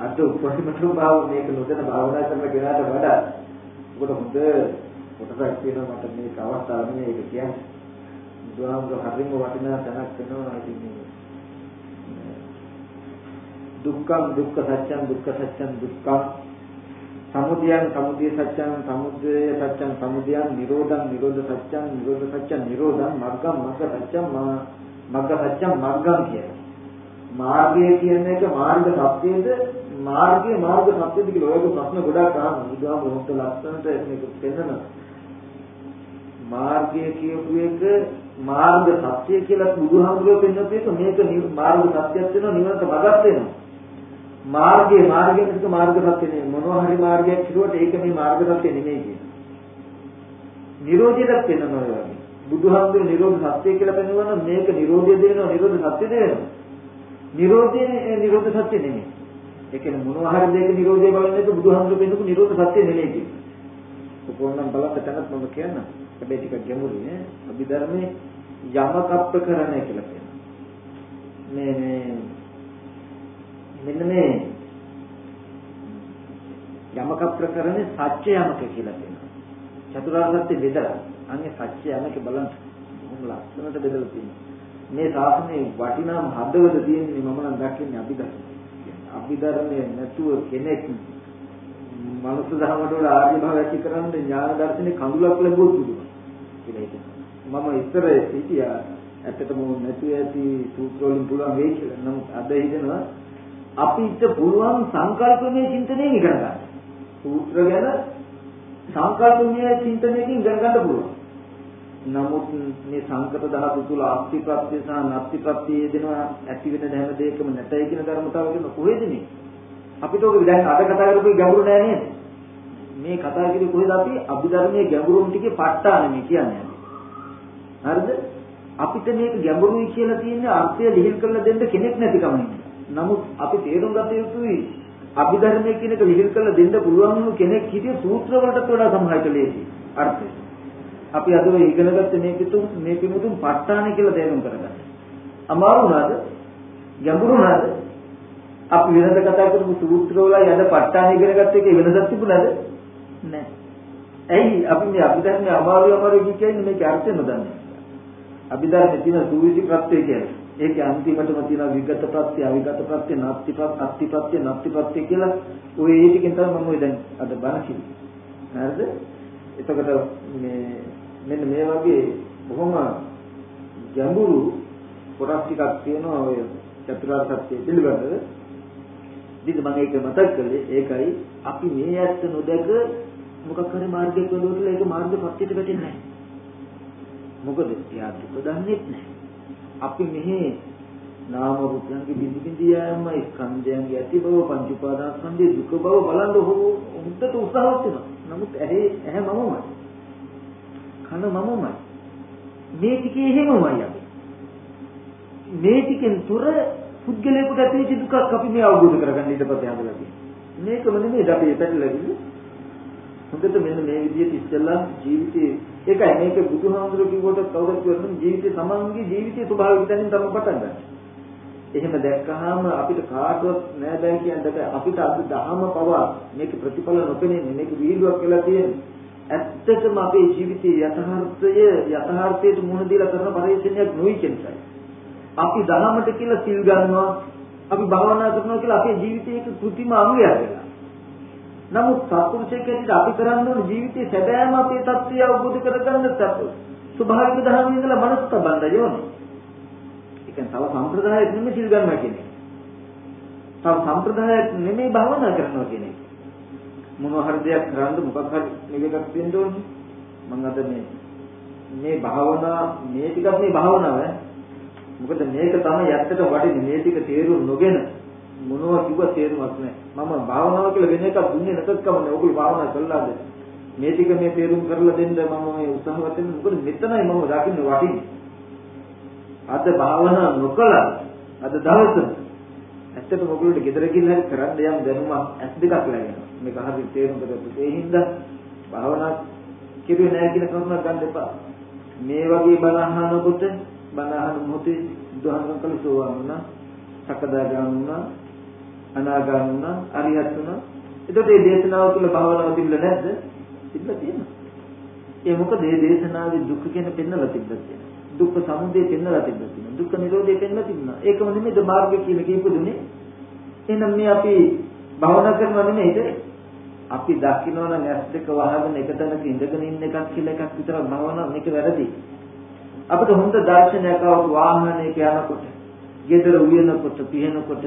අද උපරිමතු භාව මේක නොදැන භාවනා කරන කෙනාට වඩා ඔකට හොඳ කොටසක් තියෙනවා මට මේක අවස්ථාවක් නෙමෙයි ඒක කියන්නේ. බුදුහාමුදුර හරිම වටිනා තැනක් වෙනවා ඉතින් දුක්ඛං දුක්ඛ සත්‍යං දුක්ඛ සත්‍යං දුක්ඛං. සමුදයන් සමුදය සත්‍යං සමුදය සත්‍යං සමුදයන් නිරෝධං නිරෝධ සත්‍යං නිරෝධ සත්‍යං නිරෝධං මග්ගං මග්ග සත්‍යං මග්ග සත්‍යං මග්ගං කියන මාර්ගය කියන එක මාර්ග සත්‍යයේද? මාර්ගය මාර්ග සත්‍යද කියලා ඔයක ප්‍රශ්න ගොඩාක් අහනවා. ඊගාම හොත් ලක්ෂණට මේක පෙන්නනවා මාර්ගය කියපු එක මාර්ග සත්‍ය කියලා බුදුහාමුදුරුවෝ පෙන්නපු එක මේක මාර්ග සත්‍යයක් වෙනවා නිවනට මගක් වෙනවා. මාර්ගයේ මාර්ගයෙන් එක මාර්ග සත්‍ය නෙමෙයි මොනවා හරි මාර්ගයක් කිරුවට ඒක මේ මාර්ග සත්‍ය නෙමෙයි කියන. නිරෝධයක් වෙනවා වගේ. බුදුහාමුදුරුවෝ නිරෝධ සත්‍ය කියලා පෙන්වනවා මේක නිරෝධය දෙනවා නිරෝධ සත්‍ය දෙනවා. නිරෝධයේ නිරෝධ සත්‍ය නෙමෙයි. ඒ කියන්නේ මොනවා හරි දෙයක නිරෝධය බලන එක බුදුහාමුදුරුවෝ පෙන්නපු නිරෝධ සත්‍ය නෙමෙයි කියන්නේ. කොහොමනම් බලන්න තැනක් මම කියන්න. හැබැයි ටිකක් ගැඹුරුයි නේ. අභිධර්මයේ යමක අප්‍රකරණය කියලා කියනවා. මේ මේ මෙන්න මේ යමක ප්‍රකරණේ සත්‍ය යමක කියලා කියනවා. චතුරාර්ය සත්‍ය බෙදලා අනේ සත්‍ය යමක බලන්න බොහොම ලස්සනට බෙදලා තියෙනවා. මේ ශාසනයේ වටිනාම හදවත තියෙන්නේ මම නම් දකින්නේ අභිධර්ම. අභිධර්මයේ නැතුව කෙනෙක් මනුස්ස ධර්මවල වල ආර්ය භාව ඇති කරන්න ඥාන දර්ශනේ කඳුලක් ලැබුවොත් පුළුවන් කියලා හිතනවා. මම ඉස්සර හිටියා ඇත්තටම නැතුව ඇති සූත්‍ර වලින් පුළුවන් වෙයි කියලා. නමුත් අද හිතනවා අපිට පුළුවන් සංකල්පමය චින්තනයෙන් ඉගෙන ගන්න. සූත්‍ර ගැන සංකල්පමය චින්තනයකින් ඉගෙන ගන්න පුළුවන්. නමුත් මේ සංකත ධාතු තුල අත්‍යප්‍රත්‍ය සහ නැත්‍යප්‍රත්‍ය යෙදෙනවා ඇති වෙන හැම දෙයකම නැතයි කියන ධර්මතාවය කියන කොහෙද මේ? අපිට ඔක දැන් අද කතා කරපු ගැඹුරු නෑ නේද? මේ කතා කරේ කොහෙද අපි අභිධර්මයේ ගැඹුරුන් ටිකේ ප ဋ ාණ මේ කියන්නේ. හරිද? අපිට මේක ගැඹුරුයි කියලා තියෙන අර්ථය ලිහිල් කරලා දෙන්න කෙනෙක් නැතිකම නේ. නමුත් අපි තේරුම් ගත යුතුයි අභිධර්මයේ කියන එක විහිල් කරලා දෙන්න පුළුවන් වූ කෙනෙක් හිටිය සූත්‍ර වලට වඩා සමහරට ලේසි අර්ථය. අපි අද ඔය ඉගෙන ගත්ත මේ පිටු මේ පිටුතුන් ප ဋ ාණ කියලා තේරුම් කරගන්න. අමාරු නේද? ගැඹුරු නේද? අපි වෙනද කතා කරපු සූත්‍ර වල යද ප ဋ ාණ ඉගෙන ගත්ත එකේ වෙනසක් තිබුණාද? නැහැ. ඇයි අපි මේ අභිධර්මයේ අමාරු අමාරු කියන්නේ මේක අර්ථය නොදන්නේ. අභිධර්මයේ තියෙන සූවිසි ප්‍රත්‍ය කියන්නේ ඒකේ අන්තිමටම තියෙන විගත ප්‍රත්‍ය අවිගත ප්‍රත්‍ය නාත්ති ප්‍රත්‍ය අත්ති ප්‍රත්‍ය නාත්ති ප්‍රත්‍ය කියලා ඔය ඒ ටිකෙන් තමයි මම ඔය දැන් අද බණ කිව්වේ. හරිද? එතකොට මේ මෙන්න මේ වගේ බොහොම ගැඹුරු කොටස් ටිකක් තියෙනවා ඔය චතුරාර්ය සත්‍ය පිළිබඳව. ඉතින් මම ඒක මතක් කළේ ඒකයි අපි මේ ඇත්ත නොදැක මොකක් හරි මාර්ගයක් වලට ඒක මාර්ග පත්‍යයට වැටෙන්නේ නැහැ. මොකද එයා දුක දන්නේ නැහැ. අපි මෙහි නාම රූපයන්ගේ බිඳ බිඳ යෑම ස්කන්ධයන්ගේ ඇති බව පංච උපාදානස්කන්ධයේ දුක බව බලන්න ඔහු උන්ට උත්සාහවත් වෙනවා. නමුත් ඇහි ඇහැ මමමයි. කන මමමයි. මේ ටිකේ එහෙමමයි අපි. මේ ටිකෙන් තුර පුද්ගලයෙකුට ඇතිවෙච්ච දුකක් අපි මේ අවබෝධ කරගන්න ඊට පස්සේ හදලා තියෙනවා. මේකම නෙමෙයි අපි එතනලා ඉන්නේ. හොඳට මෙන්න මේ විදිහට ඉස්සෙල්ලා ජීවිතේ ඒකයි මේක බුදුහාමුදුරුවෝ කිව්වට කවුරුත් කියවන ජීවිතේ තමන්ගේ ජීවිතයේ ස්වභාවය විතරින් තමයි පටන් ගන්න. එහෙම දැක්කහම අපිට කාටවත් නෑ බෑ කියන්න බෑ. අපිට අද දහම පවා මේක ප්‍රතිඵල නොපෙනෙන්නේ මේක වීඩියෝක් කියලා තියෙන්නේ. ඇත්තටම අපේ ජීවිතයේ යථාර්ථය යථාර්ථයට මුහුණ දීලා කරන පරිශ්‍රණයක් නොයි කියනසයි. අපි දහමට කියලා සිල් ගන්නවා අපි භාවනා කරනවා කියලා අපේ ජීවිතයේ කෘතිම අංගයක් වෙනවා. නමුත් සත්පුරුෂයෙක් ඇතුළත අපි කරන්න ඕන ජීවිතයේ සැබෑම අපේ தත්ත්වය අවබෝධ කරගන්න ස්වභාවික ධර්ම ඉඳලා මනස තබන්න ඕනේ. ඒ කියන්නේ තව සම්ප්‍රදායක් නෙමෙයි සිල් ගන්නවා කියන්නේ. තව සම්ප්‍රදායක් නෙමෙයි භාවනා කරනවා කියන්නේ. මොනවා හරි දෙයක් කරන්න මොකක් හරි මේකක් තියෙන්න ඕනේ. මම අද මේ මේ භාවනා මේ ටිකක් මේ භාවනාව මොකද මේක තමයි ඇත්තට වටින්නේ මේ ටික තේරුම් නොගෙන මොනවා කිව්ව තේරුමක් නැහැ. මම භාවනාව කියලා වෙන එකක් දුන්නේ නැතත් කමන්නේ. ඔයගොල්ලෝ භාවනා කළාද? මේ ටික මේ තේරුම් කරලා දෙන්න මම මේ උත්සාහවත් වෙන්නේ. මොකද මෙතනයි මම දකින්න වටින්නේ. අද භාවනා නොකළා අද දවසේ ඇත්තටම ඔයගොල්ලෝ ගෙදර ගිහින් හරි කරන්න යම් දැනුමක් ඇස් දෙකක් ලැබෙනවා. මේක හරි තේරුම් ගත්තොත් ඒ හින්දා භාවනා කිරුවේ නැහැ කියන කරුණක් ගන්න එපා. මේ වගේ බණ අහනකොට බණ අහන මොහොතේ බුදුහාමරන් කළ සෝවාන් වුණා, සකදාගාමී වුණා, අනාගාමී වුණා, අරිහත් වුණා. එතකොට මේ දේශනාව තුළ භාවනාව තිබුණේ නැද්ද? තිබ්බා තියෙනවා. ඒ මොකද මේ දේශනාවේ දුක කියන පෙන්නලා තිබ්බා තියෙනවා. දුක්ඛ සමුදය පෙන්නලා තිබ්බා තියෙනවා. දුක්ඛ නිරෝධය පෙන්නලා තිබුණා. ඒකම නෙමෙයි ද මාර්ගය කියන කීපදුනේ. එහෙනම් මේ අපි භාවනා කරනවා නෙමෙයිද? අපි දකින්න නම් ඇස් දෙක වහගෙන එක තැනක ඉඳගෙන ඉන්න එකක් කියලා එකක් විතර භවනා මේක වැරදි. අපිට හොඳ දර්ශනයක් આવුත් වාහනයක යනකොට, ගෙදර උයනකොට, පිහනකොට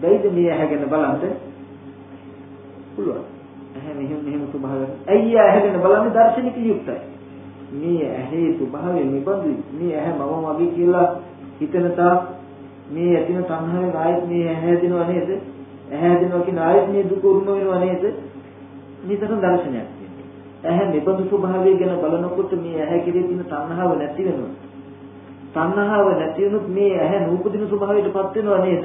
බැයිද මේ ඇහැගෙන බලන්න? පුළුවන්. ඇහැ මෙහෙම මෙහෙම ස්වභාවයක්. ඇයි ඇහැගෙන බලන්නේ දර්ශනික යුක්තයි. මේ ඇහි ස්වභාවය නිබඳුයි. මේ ඇහැ මම වගේ කියලා හිතන තාක් මේ ඇතින සංහාවේ ආයත් මේ ඇහැ දිනව නේද? ඇහැ දිනව කියන ආයත් මේ දුක උරුම වෙනව නේද? නිතර දර්ශනයක් ඇහැ නිබඳු ස්වභාවය ගැන බලනකොට මේ ඇහැ කෙරේ තියෙන තණ්හාව නැති වෙනවා. තණ්හාව නැති වුණොත් මේ ඇහැ නූපදින ස්වභාවයටපත් වෙනව නේද?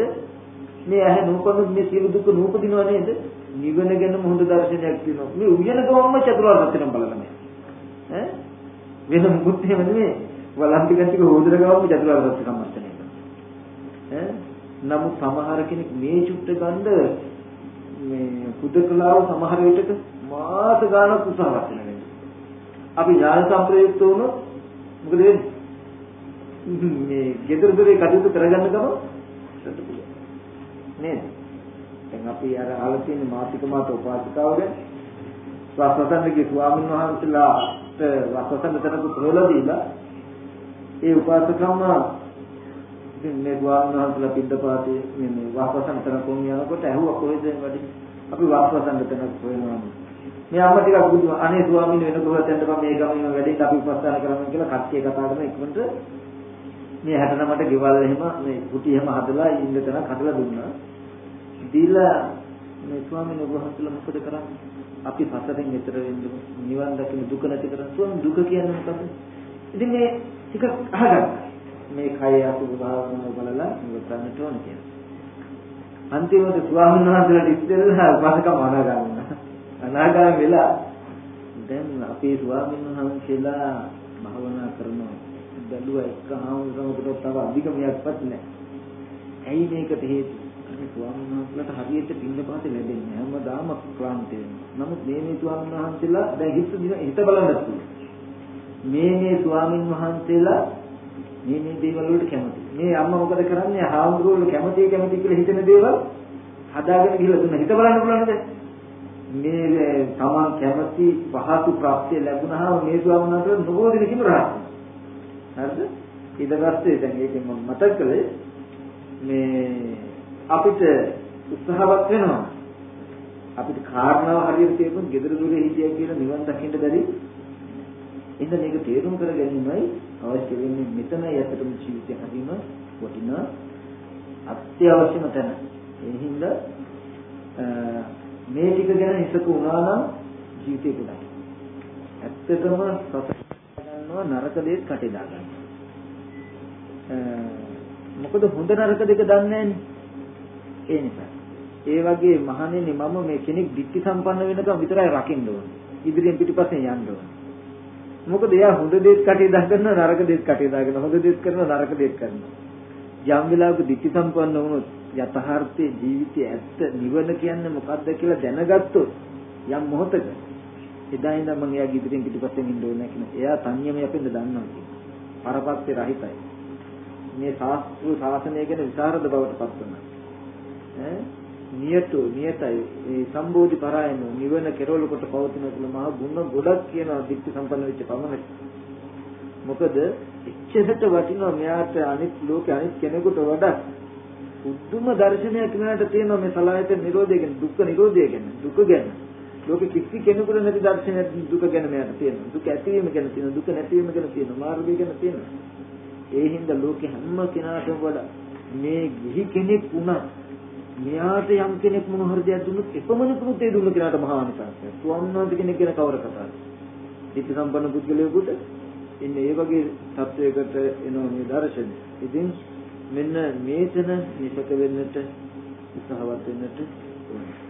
මේ ඇහැ නූපනොත් මේ සියලු දුක නූපදිනව නේද? නිවන ගැන හොඳ දර්ශනයක් තියෙනවා. මේ උයන ගමම චතුරාර්ය සත්‍යනම් බලලා නෑ. ඈ වෙන මුකුත් එහෙම නෙමෙයි. වලම්පි ගැටික හොදර ගමම චතුරාර්ය සත්‍ය සම්මතනය. ඈ නමුත් සමහර කෙනෙක් මේ චුට්ට ගන්න මේ පුදකලාව සමහර විටක මාස ගානක් උත්සාහවත් වෙනවා. අපි ඥාන සම්ප්‍රයුක්ත වුණොත් මොකද වෙන්නේ? මේ gedara dore කටයුතු කරගන්න ගම නේද? දැන් අපි අර අහලා තියෙන මාසික මාත උපාසිකාව ගැන වස්වසන්නගේ ස්වාමීන් වහන්සේලාට වස්වසන්න තරක ප්‍රවල දීලා ඒ උපාසකම්ම ඉතින් මේ ස්වාමීන් වහන්සේලා පිටපාතේ මේ මේ වස්වසන්න තරක යනකොට ඇහුවා කොහෙද වැඩි? අපි වස්වසන්න තරක හොයනවා මේ අම්ම ටිකක් බුදු අනේ ස්වාමීන් වෙන කොහෙද යන්න බෑ මේ ගමේ වැඩේ අපි උපස්ථාන කරමු කියලා කට්ටිය කතා කරන ඉක්මනට මේ 69ට ගෙවල් එහෙම මේ කුටි එහෙම හදලා ඉන්න තැනක් හදලා දුන්නා දීලා මේ ස්වාමීන් වහන්සේලා මොකද කරන්නේ? අපි සසරෙන් එතර වෙන්න නිවන් දකින්න දුක නැති කරන් ස්වාමීන් දුක කියන්නේ මොකද? ඉතින් මේ ටික අහගන්න. මේ කය අසුභ භාවනාව බලලා ඉවතන්නට ඕන කියලා. අන්තිමට ස්වාමීන් වහන්සේලාට ඉස්සෙල්ලා උපසකම අනාගාමී අනාගාමී වෙලා දැන් අපේ ස්වාමීන් වහන්සේලා භාවනා කරනවා. බැලුවා එක හාමුදුරුවෝ තව අධිකමයක්වත් නැහැ. ඇයි මේකට හේතුව? මේ ස්වාමීන් වහන්සේලාට හරියට පින්නපාතේ ලැබෙන්නේ හැමදාම ක්ලාන්ති වෙනවා. නමුත් මේ මේ ස්වාමීන් වහන්සේලා දැන් හිත හිත බලන්නත් මේ මේ ස්වාමීන් වහන්සේලා මේ මේ දේවල් වලට කැමති. මේ අම්මා මොකද කරන්නේ? හාමුදුරුවෝ කැමති කැමති කියලා හිතන දේවල් හදාගෙන ගිහලා දුන්න. හිත බලන්න පුළුවන්ද? මේ තමන් කැමති පහසු ප්‍රාප්තිය ලැබුණාම මේ ස්වාමීන් වහන්සේලා නොබෝ දිනකින් රහත්. හරිද? ඊට පස්සේ දැන් ඒකෙන් මම මතක් කළේ මේ අපිට උත්සාහවත් වෙනවා. අපිට කාරණාව හරියට තේරුම් gedara dure හිටියා කියලා නිවන් දකින්න බැරි. එහෙනම් මේක තේරුම් කර ගැනීමයි අවශ්‍ය වෙන්නේ මෙතනයි ඇත්තටම ජීවිතය හදීම වටිනා අත්‍යවශ්‍යම තැන. ඒ හින්දා මේ ටික ගැන හිතක වුණා නම් ජීවිතේ පුදා. ඇත්තටම සතර ගන්නවා නරක දෙයක් කටේ දාගන්න. මොකද හොඳ නරක දෙක දන්නේ නැන්නේ. ඒ නිසා. ඒ වගේ මහණෙනි මම මේ කෙනෙක් ධිට්ඨි සම්පන්න වෙනකම් විතරයි රකින්න ඕනේ. ඉදිරියෙන් පිටිපස්සෙන් යන්න ඕනේ. මොකද එයා හොඳ දේත් කටේ දාගෙන නරක දේත් කටේ දාගෙන හොඳ දේත් කරනවා නරක දේත් කරනවා. යම් වෙලාවක ධිට්ඨි සම්පන්න වුණොත් යථාර්ථයේ ජීවිතයේ ඇත්ත නිවන කියන්නේ මොකක්ද කියලා දැනගත්තොත් යම් මොහොතක එදා ඉඳන් මම එයාගේ ඉදිරියෙන් පිටිපස්සෙන් ඉන්න ඕනේ කියන. එයා සංයමය අපෙන්ද දන්නවා කියන්නේ. පරපත්තේ රහිතයි. මේ ශාස්ත්‍රීය ශාසනය ගැන විසරද බවට පත් වෙනවා. නියතු නියතයි ඒ සම්බෝධි පරායන නිවන කෙරවල කොට පවතින කියලා මහා ගුණ ගොඩක් කියනවා දික්ක සම්පන්න වෙච්ච පමණට මොකද එච්චරට වටිනවා මෙයාට අනිත් ලෝකේ අනිත් කෙනෙකුට වඩා උතුම් දර්ශනයක් මෙයාට තියෙනවා මේ සලායත නිරෝධය ගැන දුක්ඛ නිරෝධය ගැන දුක ගැන ලෝකෙ කිසි කෙනෙකුට නැති දර්ශනයක් දුක ගැන මෙයාට තියෙනවා දුක ඇතිවීම ගැන තියෙනවා දුක නැතිවීම ගැන තියෙනවා මාර්ගය ගැන තියෙනවා ඒ හින්දා ලෝකෙ හැම කෙනාටම වඩා මේ ගිහි කෙනෙක් වුණා මෙයාට යම් කෙනෙක් මොන හරි දෙයක් දුන්නොත් එපමණකුත් ඒ දුන්න කෙනාට මහා අනිසංසය. ස්වම්නාන්ත කෙනෙක් ගැන කවර කතාවද? ඉති සම්පන්න පුද්ගලයෙකුට ඉන්නේ ඒ වගේ තත්වයකට එනවා මේ දර්ශනය. ඉතින් මෙන්න මේතන නිසක වෙන්නට උත්සාහවත් වෙන්නට ඕනේ.